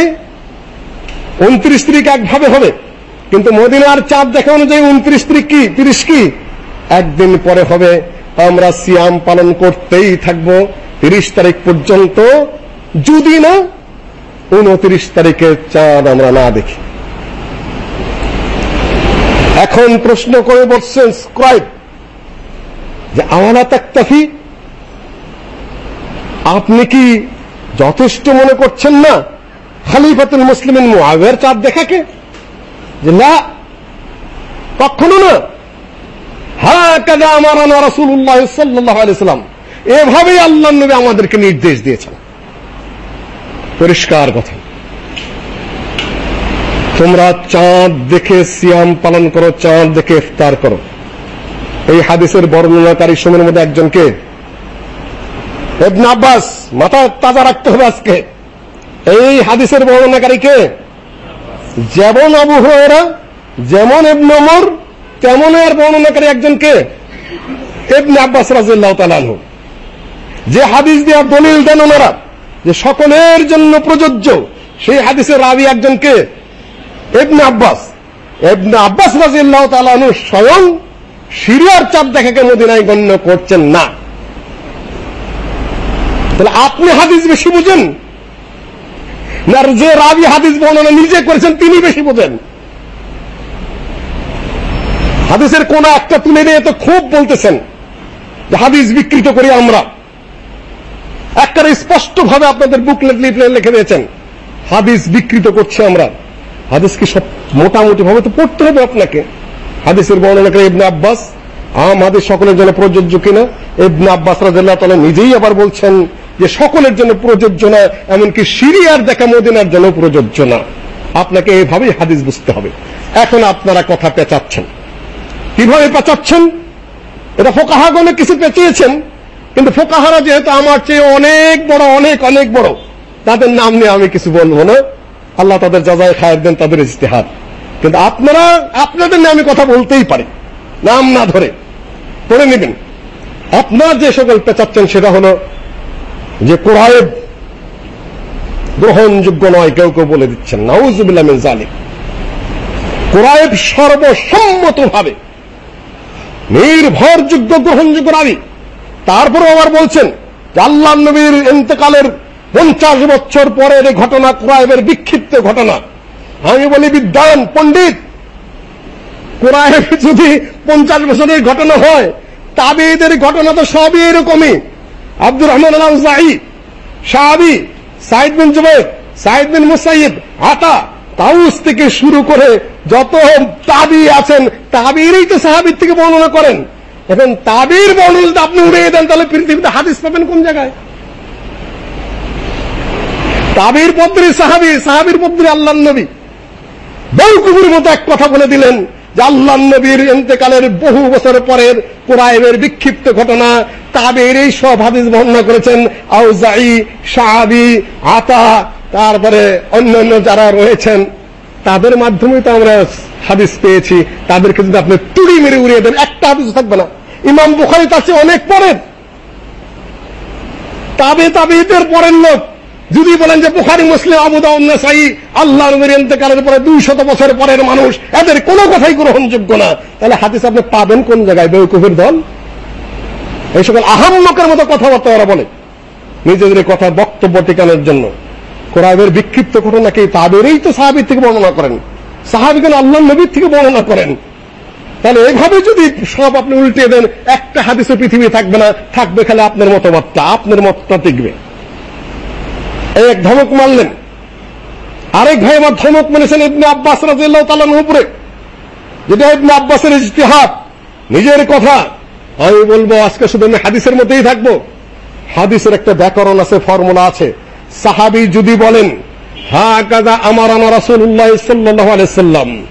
উনত্রিশ তারিখ একভাবে হবে, কিন্তু মদিনার চাঁদ দেখা অনুযায়ী উনত্রিশ তারিখ কি, তিরিশ কি? একদিন পরে হবে। আমরা সিয়াম পালন করতেই থাকব। তিরিশ তারিখ পর্যন্ত যদি না উনত্রিশ তারিখের চাঁদ আমরা না দেখি। এখন প্রশ্ন করে বলছেন স্ক্রাইব, যে আওয়ালা তাকতাফি, আপনি কি যথেষ্ট মনে করছেন না? খালিফাতুল মুসলিমিন মুআবিয়ার চাঁদ দেখাকে যে না, কখনো না। হ্যাঁ কাদা আমারানা রাসূলুল্লাহ সাল্লাল্লাহু আলাইহি সাল্লাম এভাবেই আল্লাহ নবী আমাদেরকে নির্দেশ দিয়েছেন। পরিষ্কার কথা। তোমরা চাঁদ দেখে সিয়াম পালন করো, চাঁদ দেখে ইফতার করো। এই হাদিসের বর্ণনাকারী সময়ের মধ্যে একজনকে আব্বাস, মাথা তাজা রাখতে হবে আজকে। এই হাদিসের বর্ণনাকারীকে যেমন আবু হুরায়রা, যেমন ইবনে ওমর তেমন আর বর্ণনাকারী একজনকে ইবনে আব্বাস রাদিয়াল্লাহু যে হাদিস দিয়ে দলিল দেন ওনারা। যে সকলের জন্য প্রযোজ্য। সেই হাদিসের রাবি একজনকে, ইবনে আব্বাস ইবনে আব্বাস রাদিয়াল্লাহু তাআলা আনহু স্বয়ং সিরিয়ার চাঁদ দেখাকে মদিনায় গণ্য করছেন না। তাহলে আপনি হাদিস বেশি বুঝেন? না, যে রাবি হাদিস বর্ণনা নিজে করেছেন, তিনি বেশি বোঝেন। হাদিসের কোন একটা তুলে নিয়ে তো খুব বলতেছেন হাদিস বিকৃত করি আমরা। একটা স্পষ্ট ভাবে আপনাদের বুকলেট লিফলেট লিখে দিয়েছেন। হাদিস বিকৃত করছে আমরা। হাদিস কি সব মোটামুটি ভাবে তো পড়তে হবে আপনাকে। হাদিসের বর্ণনা করে ইবনে আব্বাস, আম হাদিস সকলের জন্য প্রযোজ্য কিনা? ইবনে আব্বাস রাদিয়াল্লাহু তাআলা নিজেই আবার বলছেন যে সকলের জন্য প্রযোজ্য না, এমনকি সিরিয়ার দেখা মদিনার জন্য প্রযোজ্য না। আপনাকে এইভাবেই হাদিস বুঝতে হবে। এখন আপনারা কথা পেঁচাচ্ছেন। কীভাবে পেঁচাচ্ছেন? এটা ফোকাহাগণে কিছু পেঁচিয়েছেন। কিন্তু ফোকাহারা যেহেতু আমার চেয়ে অনেক বড়, অনেক অনেক বড়, তাদের নাম নিয়ে আমি কিছু বলব না। আল্লাহ তাদের যাজায় খায়ের দেন তাদের ইজতেহার। কিন্তু আপনারা, আপনাদের নিয়ে আমি কথা বলতেই পারি। নাম না ধরে। পড়ে নেবেন। আপনার যে সকল পেঁচাচ্ছেন সেটা হলো যে কোরআব গ্রহণযোগ্য নয়, কেউ কেউ বলে দিচ্ছেন। নাউজুবিল্লাহ মিন কোরআব সর্বসম্মতভাবে নির্ভরযোগ্য গ্রহণযোগ্য রাবি তারপরে আবার বলছেন আল্লাহ নবীর ইন্তেকালের পঞ্চাশ বছর পরের এই ঘটনা কোরআবের বিক্ষিপ্ত ঘটনা। আমি বলি বিদ্যান পণ্ডিত কোরআব যদি পঞ্চাশ বছরের ঘটনা হয়, তাবিদের ঘটনা তো সবই এরকমই। আব্দুর রহমান আল জাহি সাহাবি, সাইদ বিন জুবাইর, সাইদ বিন মুসাইব, আতা, তাউস থেকে শুরু করে যত তাবি আছেন, তাবিরই তো সাহাবির থেকে বর্ণনা করেন। এখন তাবির বর্ণনা আপনি উড়িয়ে দেন, তাহলে পৃথিবীতে হাদিস পাবেন কোন জায়গায়? তাবির পদ্রী সাহাবি, সাহাবির পদ্রী আল্লাহ নবী। বউকুবুর মতো এক কথা বলে দিলেন যে আল্লাহ নবীর ইন্তেকালের বহু বছর পরের কোরআবের বিক্ষিপ্ত ঘটনা তাবের এই সব হাদিস বর্ণনা করেছেন আউজাই, সাহাবি, আতা, তারপরে অন্যান্য যারা রয়েছেন। তাদের মাধ্যমে তো আমরা হাদিস পেয়েছি। তাদেরকে যদি আপনি তুড়ি মেরে উড়িয়ে দেন, একটা হাদিস থাকবে না। ইমাম বুখারি তার চেয়ে অনেক পরের। তাবে তাবেদের পরের লোক। যদি বলেন যে বুখারি, মুসলিম আবু দাউদ নাসাই আল্লাহ নবীর ইন্তেকালের পরে দুই শত বছর পরের মানুষ, এদের কোনো কথাই গ্রহণযোগ্য না। তাহলে হাদিস আপনি পাবেন কোন জায়গায়? বেউকুফের দল? এই সকল আহাম্মকের মতো কথাবার্তা ওরা বলে। নিজেদের কথা বক্তব্য টিকানোর জন্য। কোরআনের বিক্ষিপ্ত ঘটনাকে তাদেরই তো সাহাবির থেকে বর্ণনা করেন। সাহাবিগণ আল্লাহ নবীর থেকে বর্ণনা করেন। তাহলে এইভাবে যদি সব আপনি উল্টে দেন, একটা হাদিসে পৃথিবী থাকবে না, থাকবে খালি আপনার মতবাদটা, আপনার মতটা টিকবে। এক ধমক মারলেন। আরেক ভাই আমার ধমক মেনেছেন ইবনে আব্বাস রাদিয়াল্লাহু তাআলার উপরে। যেটা ইবনে আব্বাসের ইজতিহাদ, নিজের কথা। আমি বলব, আজকে শুধু আমি হাদিসের মধ্যেই থাকব। হাদিসের একটা ব্যাকরণ আছে, ফর্মুলা আছে। সাহাবী যদি বলেন হা কাদা আমারানা রাসূলুল্লাহ সাল্লাল্লাহু আলাইহি সাল্লাম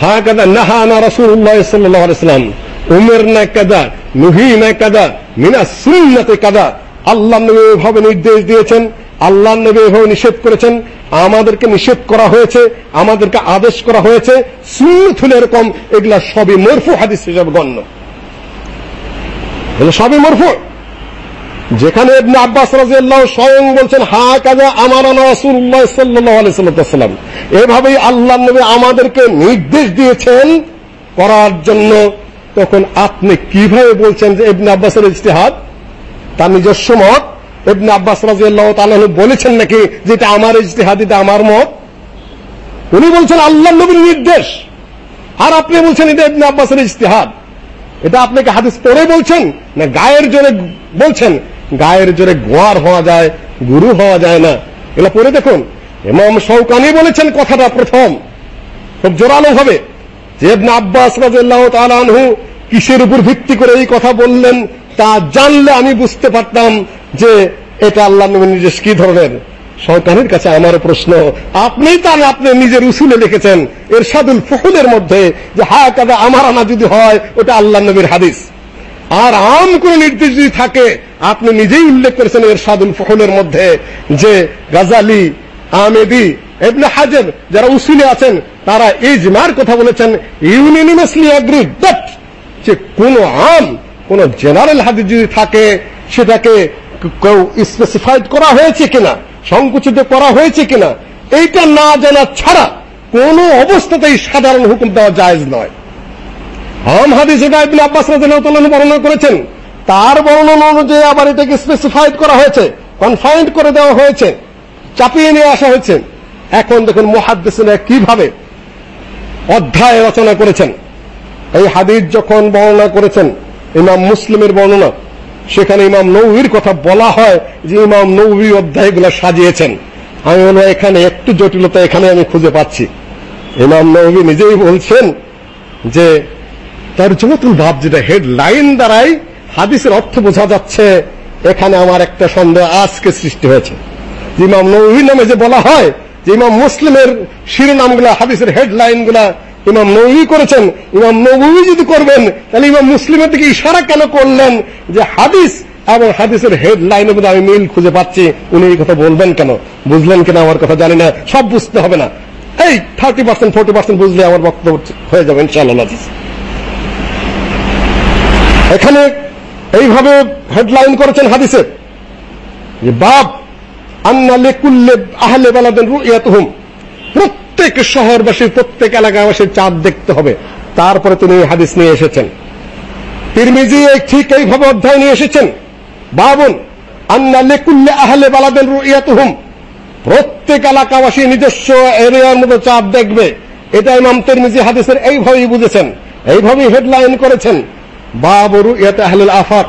হা কাদা নাহানা রাসূলুল্লাহ সাল্লাল্লাহু আলাইহি সাল্লাম, উমিরনা কাদা নুহিনা কাদা মিনা সুন্নতে কাদা আল্লাহ নবী এভাবে নির্দেশ দিয়েছেন, আল্লাহ নবী এভাবে নিষেধ করেছেন, আমাদেরকে নিষেধ করা হয়েছে, আমাদেরকে আদেশ করা হয়েছে, সুন্নত এরকম, এগুলা সবই মরফু হাদিস হিসাবে গণ্য। এগুলো সবই মরফু। যেখানে ইবনে আব্বাস রাদিয়াল্লাহু স্বয়ং বলছেন, হা কাজা আমারানা রাসূলুল্লাহ সাল্লাল্লাহু আলাইহি সাল্লাম এভাবেই আল্লাহ নবী আমাদেরকে নির্দেশ দিয়েছেন করার জন্য। তখন আপনি কীভাবে বলছেন যে ইবনে আব্বাসের ইজতিহাদ? তার নিজস্ব মত। ইবনে আব্বাস রাদিয়াল্লাহু তাআলা বলেছেন নাকি যেটা আমার ইজতিহাদ, এটা আমার মত? উনি বলছেন আল্লাহ নবীর নির্দেশ। আর আপনি বলছেন, এটা ইবনে আব্বাসের ইজতিহাদ। এটা আপনাকে হাদিস পড়ে বলছেন না গায়ের জোরে বলছেন? গায়ের জোরে গোয়ার হওয়া যায়, গুরু হওয়া যায় না। এগুলো পড়ে দেখুন। ইমাম শৌকানি বলেছেন কথাটা প্রথম। খুব জোরালো ভাবে। যে ইবনে আব্বাস রাদিয়াল্লাহু তাআলা আনহু কিসের উপর ভিত্তি করে এই কথা বললেন, তা জানলে আমি বুঝতে পারতাম যে এটা আল্লাহ নবীর নির্দেশ কি ধরনের। সরকারের কাছে আমার প্রশ্ন, আপনি তার আপনি নিজের উসুলে লিখেছেন এরশাদুল ফুহুলের মধ্যে যে হা কাদা আমার আনা যদি হয়, ওটা আল্লাহ নবীর হাদিস। আর আম কোন নির্দেশ যদি থাকে আপনি নিজেই উল্লেখ করেছেন এর এরশাদুল ফুহুলের মধ্যে যে গাজালি, আমেদি, ইবনে হাজার যারা উসুলে আছেন, তারা ইজমার কথা বলেছেন, ইউনিনিমাসলি অ্যাগ্রিড, দ্যাট যে কোন আম, কোন জেনারেল হাদিস যদি থাকে, সেটাকে কেউ স্পেসিফাইড করা হয়েছে কিনা, সংকুচিত করা হয়েছে কিনা, এইটা না জানা ছাড়া কোন অবস্থাতেই সাধারণ হুকুম দেওয়া জায়েজ নয়। আম হাদিস এটা ইবনে আব্বাস রাদিয়াল্লাহু তাআলা বর্ণনা করেছেন তার বর্ণনা অনুযায়ী আবার এটাকে স্পেসিফাইড করা হয়েছে কনফাইন্ড করে দেওয়া হয়েছে, চাপিয়ে নিয়ে আসা হয়েছে। এখন দেখুন মুহাদ্দিসিনা কীভাবে অধ্যায় রচনা করেছেন। এই হাদিস যখন বর্ণনা করেছেন, ইমাম মুসলিমের বর্ণনা, সেখানে ইমাম নৌবির কথা বলা হয় যে ইমাম নৌবি অধ্যায়গুলো সাজিয়েছেন। আমি বলব এখানে একটু জটিলতা এখানে আমি খুঁজে পাচ্ছি। ইমাম নৌবি নিজেই বলছেন যে, তার জমতুল ভাব যেটা হেডলাইন দ্বারাই হাদিসের অর্থ বোঝা যাচ্ছে, এখানে আমার একটা সন্দেহ আজকে সৃষ্টি হয়েছে। ইমাম নৌবি নামে যে বলা হয়, যে ইমাম মুসলিমের শিরোনামগুলা, হাদিসের হেডলাইনগুলা ইমাম নবী করেছেন, ইমাম নবী যদি করবেন, তাহলে ইমাম মুসলিমের দিকে ইশারা কেন করলেন যে হাদিস এবং হাদিসের হেডলাইনের মধ্যে আমি মিল খুঁজে পাচ্ছি, উনি এই কথা বলবেন কেন? বুঝলেন কেন আমার কথা জানি না, সব বুঝতে হবে না। এই থার্টি পার্সেন্ট ফোর্টি পার্সেন্ট বুঝলে আমার বক্তব্য হয়ে যাবে, ইনশাআল্লাহ। এখানে এইভাবে হেডলাইন করেছেন হাদিসের যে বাপ, আন্না লিকুল্লি আহলে বালাদিন প্রত্যেক শহরবাসীর, প্রত্যেক এলাকাবাসীর চাঁদ দেখতে হবে। তারপরে তিনি এই হাদিস নিয়ে এসেছেন। তিরমিজি ঠিক এইভাবে অধ্যায় নিয়ে এসেছেন। বাবুন, আন্না লিকুল্লি আহলে বালাদিন রুইয়াতুহুম। প্রত্যেক এলাকাবাসী নিজস্ব এরিয়ার মতো চাঁদ দেখবে। এটা ইমাম তিরমিজি হাদিসের এইভাবেই বুঝেছেন। এইভাবেই হেডলাইন করেছেন। বাবরু ইয়াত আহলুল আফাক।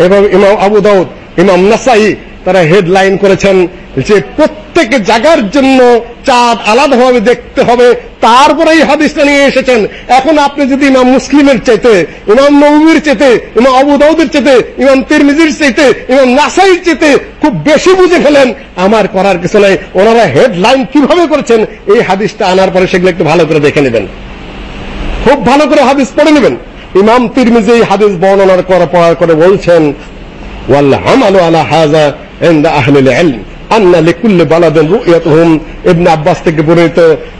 এবং ইমাম আবু দাউদ, ইমাম নাসাই, তারা হেডলাইন করেছেন যে প্রত্যেক জায়গার জন্য চাঁদ আলাদাভাবে দেখতে হবে। তারপরে এই হাদিসটা নিয়ে এসেছেন। এখন আপনি যদি ইমাম মুসলিমের চাইতে, ইমাম নবীর চাইতে, ইমাম আবু দাউদের চাইতে, ইমাম তিরমিজির চাইতে, ইমাম নাসাইর চাইতে খুব বেশি বুঝে ফেলেন, আমার করার কিছু নাই। ওনারা হেডলাইন কীভাবে করেছেন, এই হাদিসটা আনার পরে সেগুলো একটু ভালো করে দেখে নেবেন। খুব ভালো করে হাদিস পড়ে নেবেন। ইমাম তিরমিজি হাদিস বর্ণনার করা পড়া করে বলছেন, ওয়াল আমালু আলা আহলিল ইলম। আন্না লিকুল্লি বালাদিন রুয়াতুহুম ইবনে আব্বাস থেকে বর্ণিত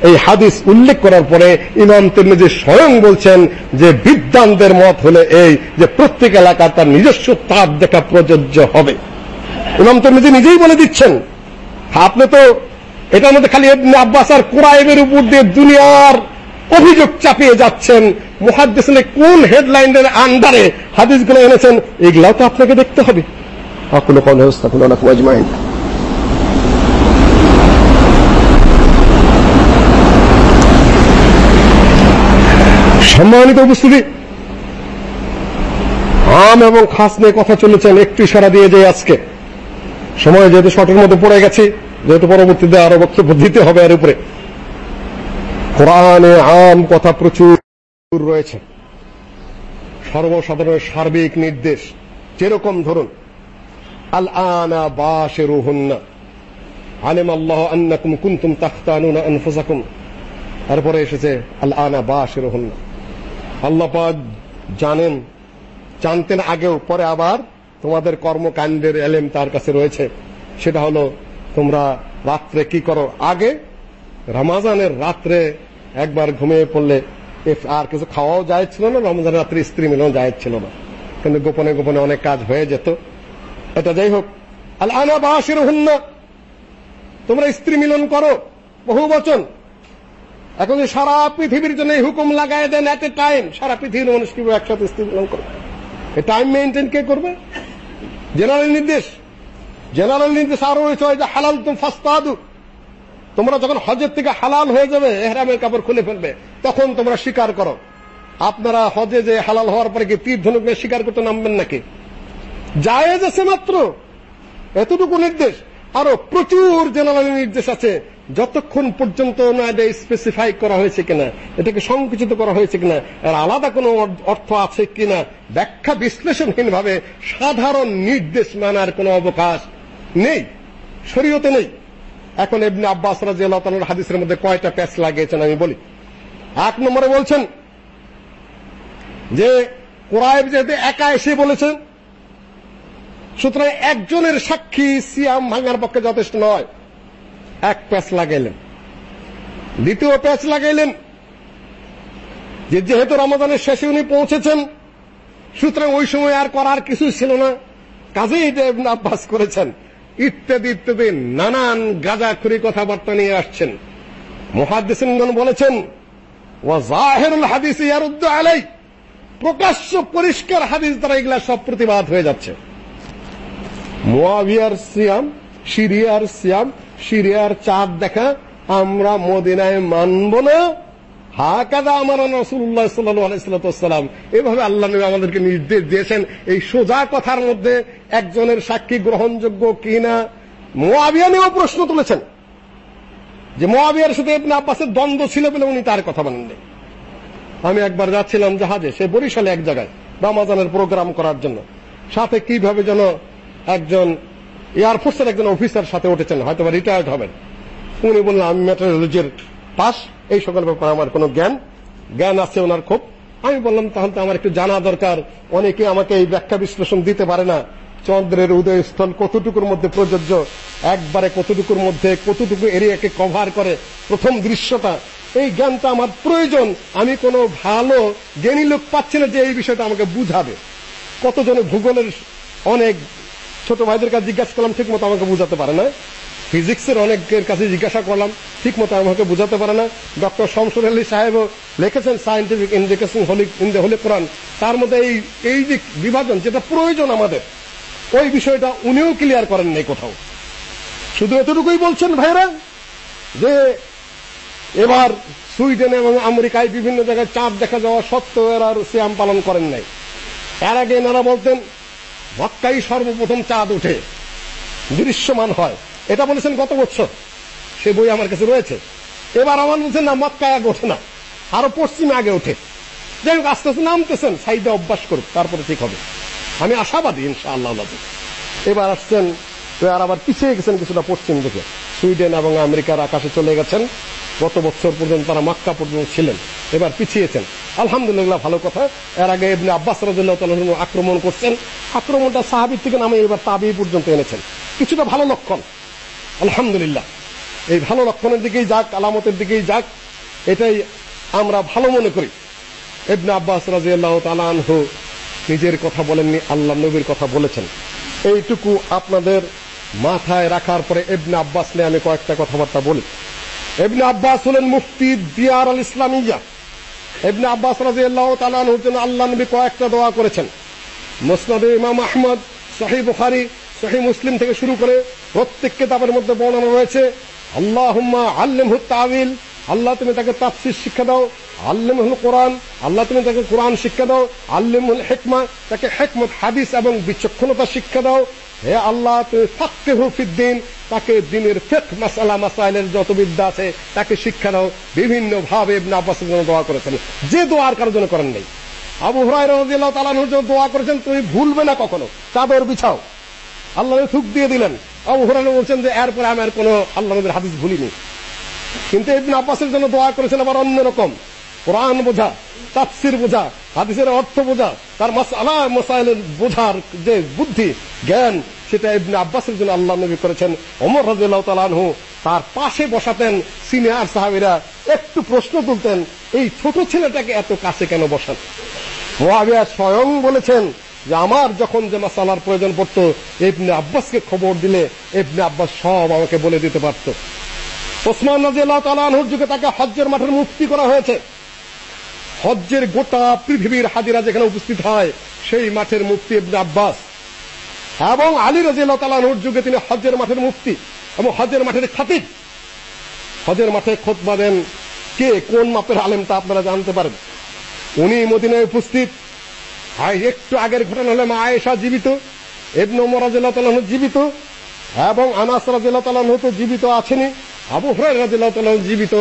এই হাদিস উল্লেখ করার পরে ইমাম তিরমিজি স্বয়ং বলছেন যে বিদ্বানদের মত হলে এই যে প্রত্যেক এলাকা তার নিজস্ব তার দেখা প্রযোজ্য হবে। ইমাম তিরমিজি নিজেই বলে দিচ্ছেন, আপনি তো এটার মধ্যে খালি ইবনে আব্বাস আর কুরাইবের উপর দিয়ে দুনিয়ার অভিযোগ চাপিয়ে যাচ্ছেন মুহাদ্দিসিনে কোন হেডলাইনের আন্ডারে হাদিসগুলো এনেছেন এগুলাও তো আপনাকে দেখতে হবে أقول قولي واستغفر لكم أجمعين সম্মানিত উপস্থিতি আম এবং খাস নিয়ে কথা চলেছেন একটু ইশারা দিয়ে যে আজকে সময় যেহেতু শর্টের মধ্যে পড়ে গেছি যেহেতু পরবর্তীতে আরো বক্তব্য দিতে হবে এর উপরে কোরআনে আম কথা প্রচুর রয়েছে। সর্বসাধারণের সার্বিক নির্দেশ যেরকম ধরুন আল আনা বাশিরুহুন্না আলিম আল্লাহ আন্নাকুম কুনতুম তাখতানুনা আনফুসাকুম। তারপরে এসেছে আল আনা বাশিরুহুন্না। আল্লাহ পাক জানেন, জানতেন আগেও, পরে আবার তোমাদের কর্মকাণ্ডের এলেম তার কাছে রয়েছে। সেটা হলো, তোমরা রাত্রে কি করো? আগে রমাজানের রাত্রে একবার ঘুমিয়ে পড়লে আর কিছু খাওয়াও যায় ছিল না, রমজানের রাত্রে স্ত্রী মিলনও যায় ছিল না। কিন্তু গোপনে গোপনে অনেক কাজ হয়ে যেত। এটা যাই হোক আল আনা বাশিরুহুন্না, তোমরা স্ত্রী মিলন করো, বহু বচন। এখন যে সারা পৃথিবীর জন্য এই হুকুম লাগায় দেন এট এ টাইম সারা পৃথিবীর মানুষ কি একসাথে স্ত্রী মিলন করবে? এই টাইম মেনটেন কে করবে? জেনারেল নির্দেশ। জেনারেল নির্দেশ আরও রয়েছে হালাল তুম ফাস্তাদু তোমরা যখন হজের থেকে হালাল হয়ে যাবে, এহরামের কাপড় খুলে ফেলবে, তখন তোমরা স্বীকার করো। আপনারা হজে যে হালাল হওয়ার পরে কি তীর ধনুক নিয়ে স্বীকার করতে নামবেন নাকি? জায়েজ আছে মাত্র। এতটুকু নির্দেশ। আরও প্রচুর জেনারেল নির্দেশ আছে। যতক্ষণ পর্যন্ত না স্পেসিফাই করা হয়েছে কিনা, এটাকে সংকুচিত করা হয়েছে কিনা, এর আলাদা কোনো অর- অর্থ আছে কিনা, ব্যাখ্যা বিশ্লেষণহীন ভাবে সাধারণ নির্দেশ মানার কোনো অবকাশ নেই। শরীয়তে নেই। এখন ইবনে আব্বাস রাদিয়াল্লাহু তাআলার হাদিসের মধ্যে কয়টা প্যাচ লাগিয়েছেন আমি বলি। এক নম্বরে বলছেন যে কোরআব যেহেতু একা এসে বলেছেন, সুতরাং একজনের সাক্ষী সিয়াম ভাঙার পক্ষে যথেষ্ট নয়। এক প্যাচ লাগাইলেন। দ্বিতীয় প্যাচ লাগাইলেন যে যেহেতু রমাদানের শেষে উনি পৌঁছেছেন, সুতরাং ওই সময় আর করার কিছু ছিল না। কাজেই এটা আব্বাস করেছেন। ইত্যাদি ইত্যাদি নানান গাজাখুরি কথাবার্তা নিয়ে আসছেন। মুহাদ্দিসিনগণ বলেছেন, ওয়া জাহিরুল হাদিস ইয়ারুদ্দু আলাই প্রকাশ্য পরিষ্কার হাদিস দ্বারা এগুলা সব প্রতিবাদ হয়ে যাচ্ছে। মুয়াবিয়ার সিয়াম, সিরিয়ার সিয়াম, সিরিয়ার চাঁদ দেখা আমরা মদিনায় মানব না। হাকাদা আমার রাসূলুল্লাহ সাল্লাল্লাহু আলাইহি এভাবে আল্লাহ নবী আমাদেরকে নির্দেশ দিয়েছেন, এই সোজা কথার মধ্যে একজনের সাক্ষী গ্রহণযোগ্য কিনা মুয়াবিয়া নিয়েও প্রশ্ন তুলেছেন। যে মুয়াবিয়ার সাথে ইবনে আব্বাসের দ্বন্দ্ব ছিল বলে উনি তার কথা মানেননি। আমি একবার যাচ্ছিলাম জাহাজে, সে বরিশালে এক জায়গায়, রামাজানের প্রোগ্রাম করার জন্য। সাথে কীভাবে যেন একজন এয়ারফোর্সের একজন অফিসার সাথে উঠেছেন হয়তো রিটায়ার্ড হবেন। উনি বললেন, আমি মেট্রোলজির পাস এই সকল ব্যাপারে আমার কোনো জ্ঞান জ্ঞান আছে ওনার খুব। আমি বললাম, তাহলে তো আমার একটু জানা দরকার। অনেকে আমাকে এই ব্যাখ্যা বিশ্লেষণ দিতে পারে না। চন্দ্রের উদয়স্থল কতটুকুর মধ্যে প্রযোজ্য? একবারে কতটুকুর মধ্যে, কতটুকু এরিয়াকে কভার করে? প্রথম দৃশ্যটা। এই জ্ঞানটা আমার প্রয়োজন। আমি কোনো ভালো জ্ঞানী লোক পাচ্ছি না যে এই বিষয়টা আমাকে বুঝাবে। কতজনে ভূগোলের অনেক ছোট ভাইদের কাছে জিজ্ঞাসা করলাম ঠিক মতো আমাকে বুঝাতে পারে না। ফিজিক্সের অনেকের কাছে জিজ্ঞাসা করলাম ঠিক মতো আমাকে বুঝাতে পারে না। ডক্টর শমসুর আলী সাহেবও লিখেছেন scientific indication holy in the holy Quran তার মধ্যে এই এই যে বিভাজন যেটা প্রয়োজন আমাদের, ওই বিষয়টা উনিও ক্লিয়ার করেন নাই কোথাও। শুধু এতটুকুই বলছেন ভাইরা যে এবার সুইডেন এবং আমেরিকায় বিভিন্ন জায়গায় চাঁদ দেখা যাওয়া সত্ত্বেও এরা সিয়াম পালন করেন নাই। এর আগে এনারা বলতেন, মক্কাই সর্বপ্রথম চাঁদ ওঠে দৃশ্যমান হয়। এটা বলেছেন গত বছর। সে বই আমার কাছে রয়েছে। এবার আমার বলছেন না মক্কায় আগে ওঠে না। আরও পশ্চিমে আগে ওঠে। যাই হোক, আস্তে আস্তে নামতেছেন সাইডে অভ্যাস করুক, তারপরে ঠিক হবে। আমি আশাবাদী, ইনশাআল্লাহ এবার আসছেন আর আবার পিছিয়ে গেছেন কিছুটা পশ্চিম দিকে। সুইডেন এবং আমেরিকার আকাশে চলে গেছেন। গত বছর পর্যন্ত তারা মক্কা পর্যন্ত ছিলেন। এবার পিছিয়েছেন। আলহামদুলিল্লাহ, ভালো কথা। এর আগে ইবনে আব্বাস রাদিয়াল্লাহু আক্রমণ করছেন। আক্রমণটা সাহাবীর থেকে নামে এবার তাবি পর্যন্ত এনেছেন। কিছুটা ভালো লক্ষণ। আলহামদুলিল্লাহ। এই ভালো লক্ষণের দিকেই যাক, আলামতের দিকেই যাক, এটাই আমরা ভালো মনে করি। ইবনে আব্বাস রাদিয়াল্লাহু তাআলা আনহু নিজের কথা বলেননি, আল্লাহ নবীর কথা বলেছেন। এইটুকু আপনাদের মাথায় রাখার পরে এবনে আব্বাস নিয়ে আমি কয়েকটা কথাবার্তা বলি। এবনে আব্বাস হলেন মুফতি দিয়ার আল ইসলামিয়া। এবনে আব্বাস রাদিয়াল্লাহু তাআলা আনহুর জন্য আল্লাহ নবী কয়েকটা দোয়া করেছেন। মুসনাদে ইমাম আহমদ, সহিহ বুখারী, সহিহ মুসলিম থেকে শুরু করে প্রত্যেক কিতাবের মধ্যে বর্ণনা রয়েছে, আল্লাহুম্মা আল্লিমহু তাওয়িল আল্লাহ তুমি তাকে তাফসীর শিক্ষা দাও, আল্লিমহুল কোরআন আল্লাহ তুমি তাকে কোরআন শিক্ষা দাও, আল্লিমহুল হিকমা তাকে হিকমত, হাদিস এবং বিচক্ষণতা শিক্ষা দাও, হে আল্লাহ, তুমি ফাক্কিহু ফিদ্দিন তাকে দিনের ফিকহ মাসালা, মাসাইলের যত বিদ্যা আছে, তাকে শিক্ষা দাও বিভিন্ন ভাবে ইবনে আব্বাসের জন্য দোয়া করেছেন। যে দোয়ার কারোর জন্য করেন নাই। আবু হুরায়রা রাদিয়াল্লাহু তাআলার জন্য দোয়া করেছেন, তুমি ভুলবে না কখনো, চাদর বিছাও। আল্লাহ থুক দিয়ে দিলেন। আবু হুরায়রা বলছেন যে, এরপরে আমি আর কোনো আল্লাহ নবীর হাদিস ভুলিনি। কিন্তু ইবনে আব্বাসের জন্য দোয়া করেছেন আবার অন্যরকম কোরআন বোঝা, তাফসির বোঝা, হাদিসের অর্থ বোঝা, তার মাসআলা, মাসাইলের বোঝার যে বুদ্ধি, জ্ঞান, সেটা ইবনে আব্বাসের জন্য আল্লাহ নবী করেছেন। ওমর রাদিয়াল্লাহু তাআলা আনহু তার পাশে বসাতেন সিনিয়র সাহাবীরা, একটু প্রশ্ন তুলতেন, এই ছোট ছেলেটাকে এত কাছে কেন বসান? মুয়াবিয়া স্বয়ং বলেছেন যে আমার যখন যে মাসালার প্রয়োজন পড়তো, ইবনে আব্বাসকে খবর দিলে ইবনে আব্বাস সব আমাকে বলে দিতে পারত। ওসমান রাদিয়াল্লাহু তাআলা আনহুর যুগে তাকে হজ্জের মাঠের মুক্তি করা হয়েছে। হজ্জের গোটা পৃথিবীর হাজিরা যেখানে উপস্থিত হয়, সেই মাঠের মুফতি ইবনে আব্বাস। এবং আলী রাদিয়াল্লাহু তাআলা আনহুর যুগে তিনি হজ্জের মাঠের মুফতি এবং হজ্জের মাঠের খাতিব। হজ্জের মাঠে খুতবা দেন কে? কোন মাপের আলেম তা আপনারা জানতে পারেন? উনি মদিনায় উপস্থিত। আর একটু আগের ঘটনা হলে মা আয়েশা জীবিত, ইবনে ওমর রাদিয়াল্লাহু তাআলা জীবিত, এবং আনাস রাদিয়াল্লাহু তাআলা তো জীবিত আছেনই আবু হুরায়রা রাদিয়াল্লাহু তাআলা জীবিত।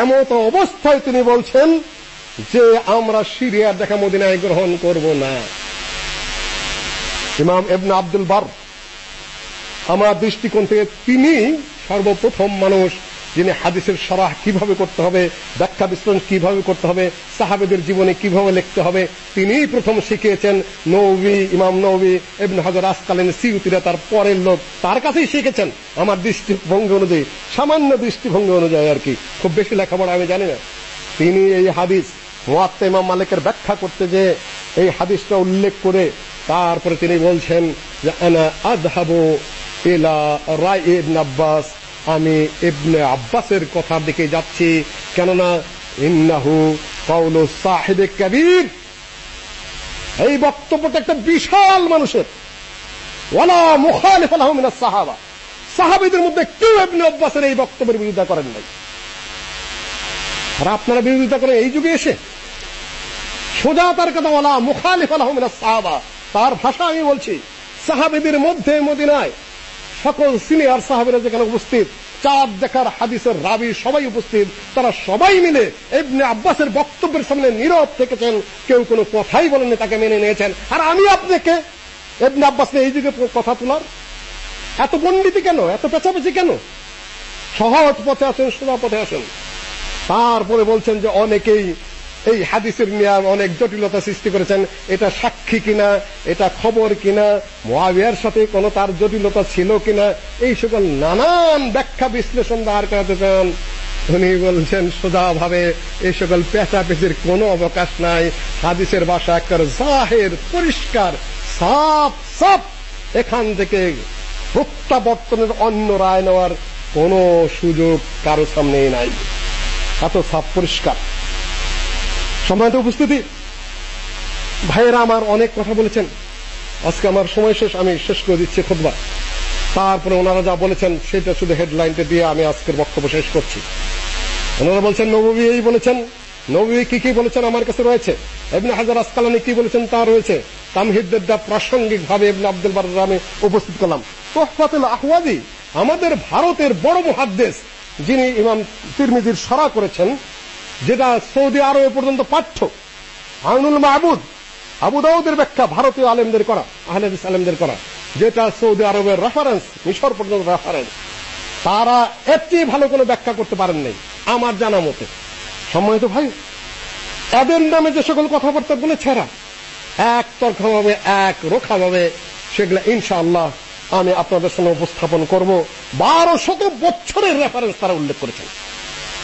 এমত অবস্থায় তিনি বলছেন যে, আমরা সিরিয়ার দেখা মদিনায় গ্রহণ করব না। ইমাম ইবনে আব্দুল বার, আমার দৃষ্টিকোণ থেকে তিনি সর্বপ্রথম মানুষ যিনি হাদিসের সরাহ কীভাবে করতে হবে, ব্যাখ্যা বিশ্লেষণ কীভাবে করতে হবে, সাহাবেদের জীবনে কীভাবে লিখতে হবে, তিনিই প্রথম শিখিয়েছেন নৌবি, ইমাম নৌবি, ইবনে হাজার আসকালেন সিউতিরা তার পরের লোক, তার কাছেই শিখেছেন। আমার দৃষ্টিভঙ্গি অনুযায়ী, সামান্য দৃষ্টিভঙ্গি অনুযায়ী আর কি, খুব বেশি লেখাপড়া আমি জানি না। তিনি এই হাদিস, মুয়াত্তা ইমাম মালিকের ব্যাখ্যা করতে যে এই হাদিসটা উল্লেখ করে, তারপরে তিনি বলছেন যে, আনা আযহাবু ইলা রায় ইবনে আব্বাস আমি ইবনে আব্বাসের কথার দিকে যাচ্ছি, কেননা ইন্নাহু কওলু সাহিবে কবির। এই বক্তব্যটা একটা বিশাল মানুষের। ওয়ালা মুখালিফ লাহু মিনাস সাহাবা। সাহাবীদের মধ্যে কেউ ইবনে আব্বাসের এই বক্তব্যের বিরোধিতা করেন নাই। আর আপনারা বিরোধিতা করেন এই যুগে এসে সোজা তার কথা বলা মুখালিফ আলহম সাহাবা। তার ভাষা আমি বলছি, সাহাবিদের মধ্যে মদিনায় সকল সিনিয়র সাহাবিরা যেখানে উপস্থিত, চাঁদ দেখার হাদিসের রাবি সবাই উপস্থিত, তারা সবাই মিলে ইবনে আব্বাসের বক্তব্যের সামনে নীরব থেকেছেন, কেউ কোনো কথাই বলেননি, তাকে মেনে নিয়েছেন। আর আমি আপনাকে, ইবনে আব্বাস এই যুগে কথা তোলার? এত পণ্ডিতি কেন? এত পেঁচাপেচি কেন? সহজ পথে আসেন, সোজা পথে আসেন। তারপরে বলছেন যে অনেকেই এই হাদিসের নিয়ে অনেক জটিলতা সৃষ্টি করেছেন। এটা সাক্ষী কিনা, এটা খবর কিনা, মুয়াবিয়ার সাথে কোনো তার জটিলতা ছিল কিনা, এই সকল নানান ব্যাখ্যা বিশ্লেষণ দাঁড় করাতে চান। উনি বলছেন, সোজাভাবে এই সকল পেঁচাপেচির কোনো অবকাশ নাই। হাদিসের ভাষা একবার জাহের, পরিষ্কার, সাফ সাফ। এখান থেকে প্রত্যাবর্তনের অন্য রায় নেওয়ার কোনো সুযোগ কারও সামনেই নাই। এত সাফ, পরিষ্কার। সম্মানিত উপস্থিতি, ভাইয়েরা আমার অনেক কথা বলেছেন। আজকে আমার সময় শেষ, আমি শেষ করে দিচ্ছি খুতবা। তারপরে ওনারা যা বলেছেন, সেটা শুধু হেডলাইনটা দিয়ে আমি আজকের বক্তব্য শেষ করছি। ওনারা বলছেন, নবী এই বলেছেন, নবী কি কি বলেছেন আমার কাছে রয়েছে? ইবনে হাজার আসকালানি কি বলেছেন, তা রয়েছে। তামহিদের দা প্রাসঙ্গিকভাবে ইবনে আব্দুল বার আমি উপস্থিত করলাম। তোহফাতুল আহওয়াদি আমাদের ভারতের বড় মুহাদ্দিস, যিনি ইমাম তিরমিজির সরা করেছেন যেটা সৌদি আরবে পর্যন্ত পাঠ্য। আইনুল মাহবুদ আবু দাউদের ব্যাখ্যা ভারতীয় আলেমদের করা আহলেদিস আলেমদের করা, যেটা সৌদি আরবের রেফারেন্স মিশর পর্যন্ত রেফারেন্স তারা চেয়ে ভালো কোনো ব্যাখ্যা করতে পারেন নাই, আমার জানা মতে। সম্মানিত ভাই, এদের নামে যে সকল কথাবার্তা বলেছে এরা, এক তর্কভাবে, এক রোখাভাবে, সেগুলো ইনশাআল্লাহ আমি আপনাদের সামনে উপস্থাপন করব। বারো শত বছরের রেফারেন্স তারা উল্লেখ করেছেন।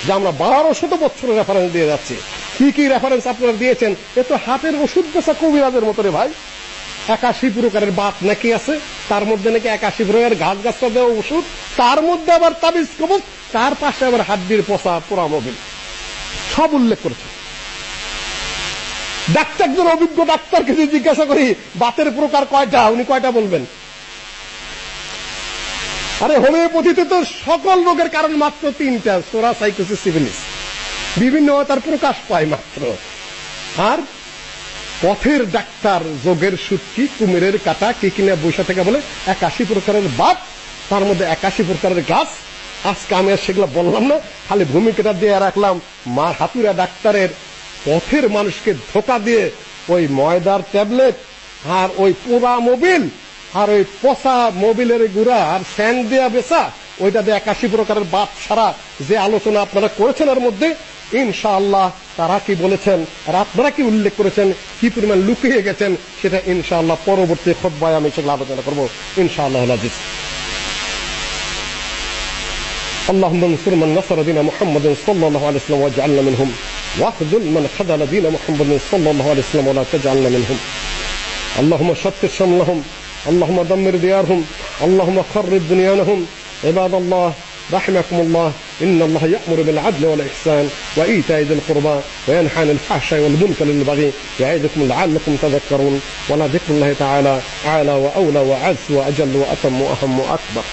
যে আমরা বারো শত বছরের রেফারেন্স দিয়ে যাচ্ছি। কি কি রেফারেন্স আপনারা দিয়েছেন? এ তো হাতের ওষুধ বেচা কবিরাজের মতো রে ভাই। একাশি প্রকারের বাত নাকি আছে? তার মধ্যে নাকি একাশি প্রকারের গাছ গাছটা দেওয়া ওষুধ? তার মধ্যে আবার তাবিজ কবচ তার পাশে আবার হাড্ডির পচা পোড়া মোবিল। সব উল্লেখ করেছে। ডাক্তার একজন অভিজ্ঞ ডাক্তারকে যদি জিজ্ঞাসা করি, বাতের প্রকার কয়টা? উনি কয়টা বলবেন? আরে হোমিওপ্যাথিতে তো সকল রোগের কারণ মাত্র তিনটা সোরা সাইকোসিস সিভিলিস। বিভিন্ন তার প্রকাশ পায় মাত্র। আর পথের ডাক্তার যোগের সুটকি কুমিরের কাটা কি কিনা বৈশা থেকে বলে একাশি প্রকারের বাত তার মধ্যে একাশি প্রকারের গাছ আজকে আমি আর সেগুলো বললাম না, খালি ভূমিকাটা দিয়ে রাখলাম। মা হাতুরা ডাক্তারের পথের মানুষকে ধোকা দিয়ে ওই ময়দার ট্যাবলেট আর ওই পোড়া মোবিল আর ওই পচা মোবিলের গুড়া আর স্যান্ড দেয়া বেচা ওইটা দিয়ে একাশি প্রকারের বাপ সারা যে আলোচনা আপনারা করেছেন এর মধ্যে ইনশাআল্লাহ তারা কি বলেছেন আর আপনারা কি উল্লেখ করেছেন কি পরিমাণ লুকিয়ে গেছেন সেটা ইনশাআল্লাহ পরবর্তী খোদ্বায় আমি সেগুলো আলোচনা করবো ইনশাআল্লাহ আজিজ اللهم انصر من نصر دين محمد صلى الله عليه وسلم واجعلنا منهم واخذل من خذل دين محمد صلى الله عليه وسلم ولا تجعلنا منهم اللهم شتت شملهم اللهم دمر ديارهم اللهم خرب بنيانهم عباد الله رحمكم الله. إن الله يأمر بالعدل والإحسان وإيتاء ذي القربى وينهى عن الفحشاء والمنكر والبغي يعظكم لعلكم تذكرون. ولا ذكر الله تعالى أعلى وأولى وأعز وأجل وأتم وأهم وأكبر.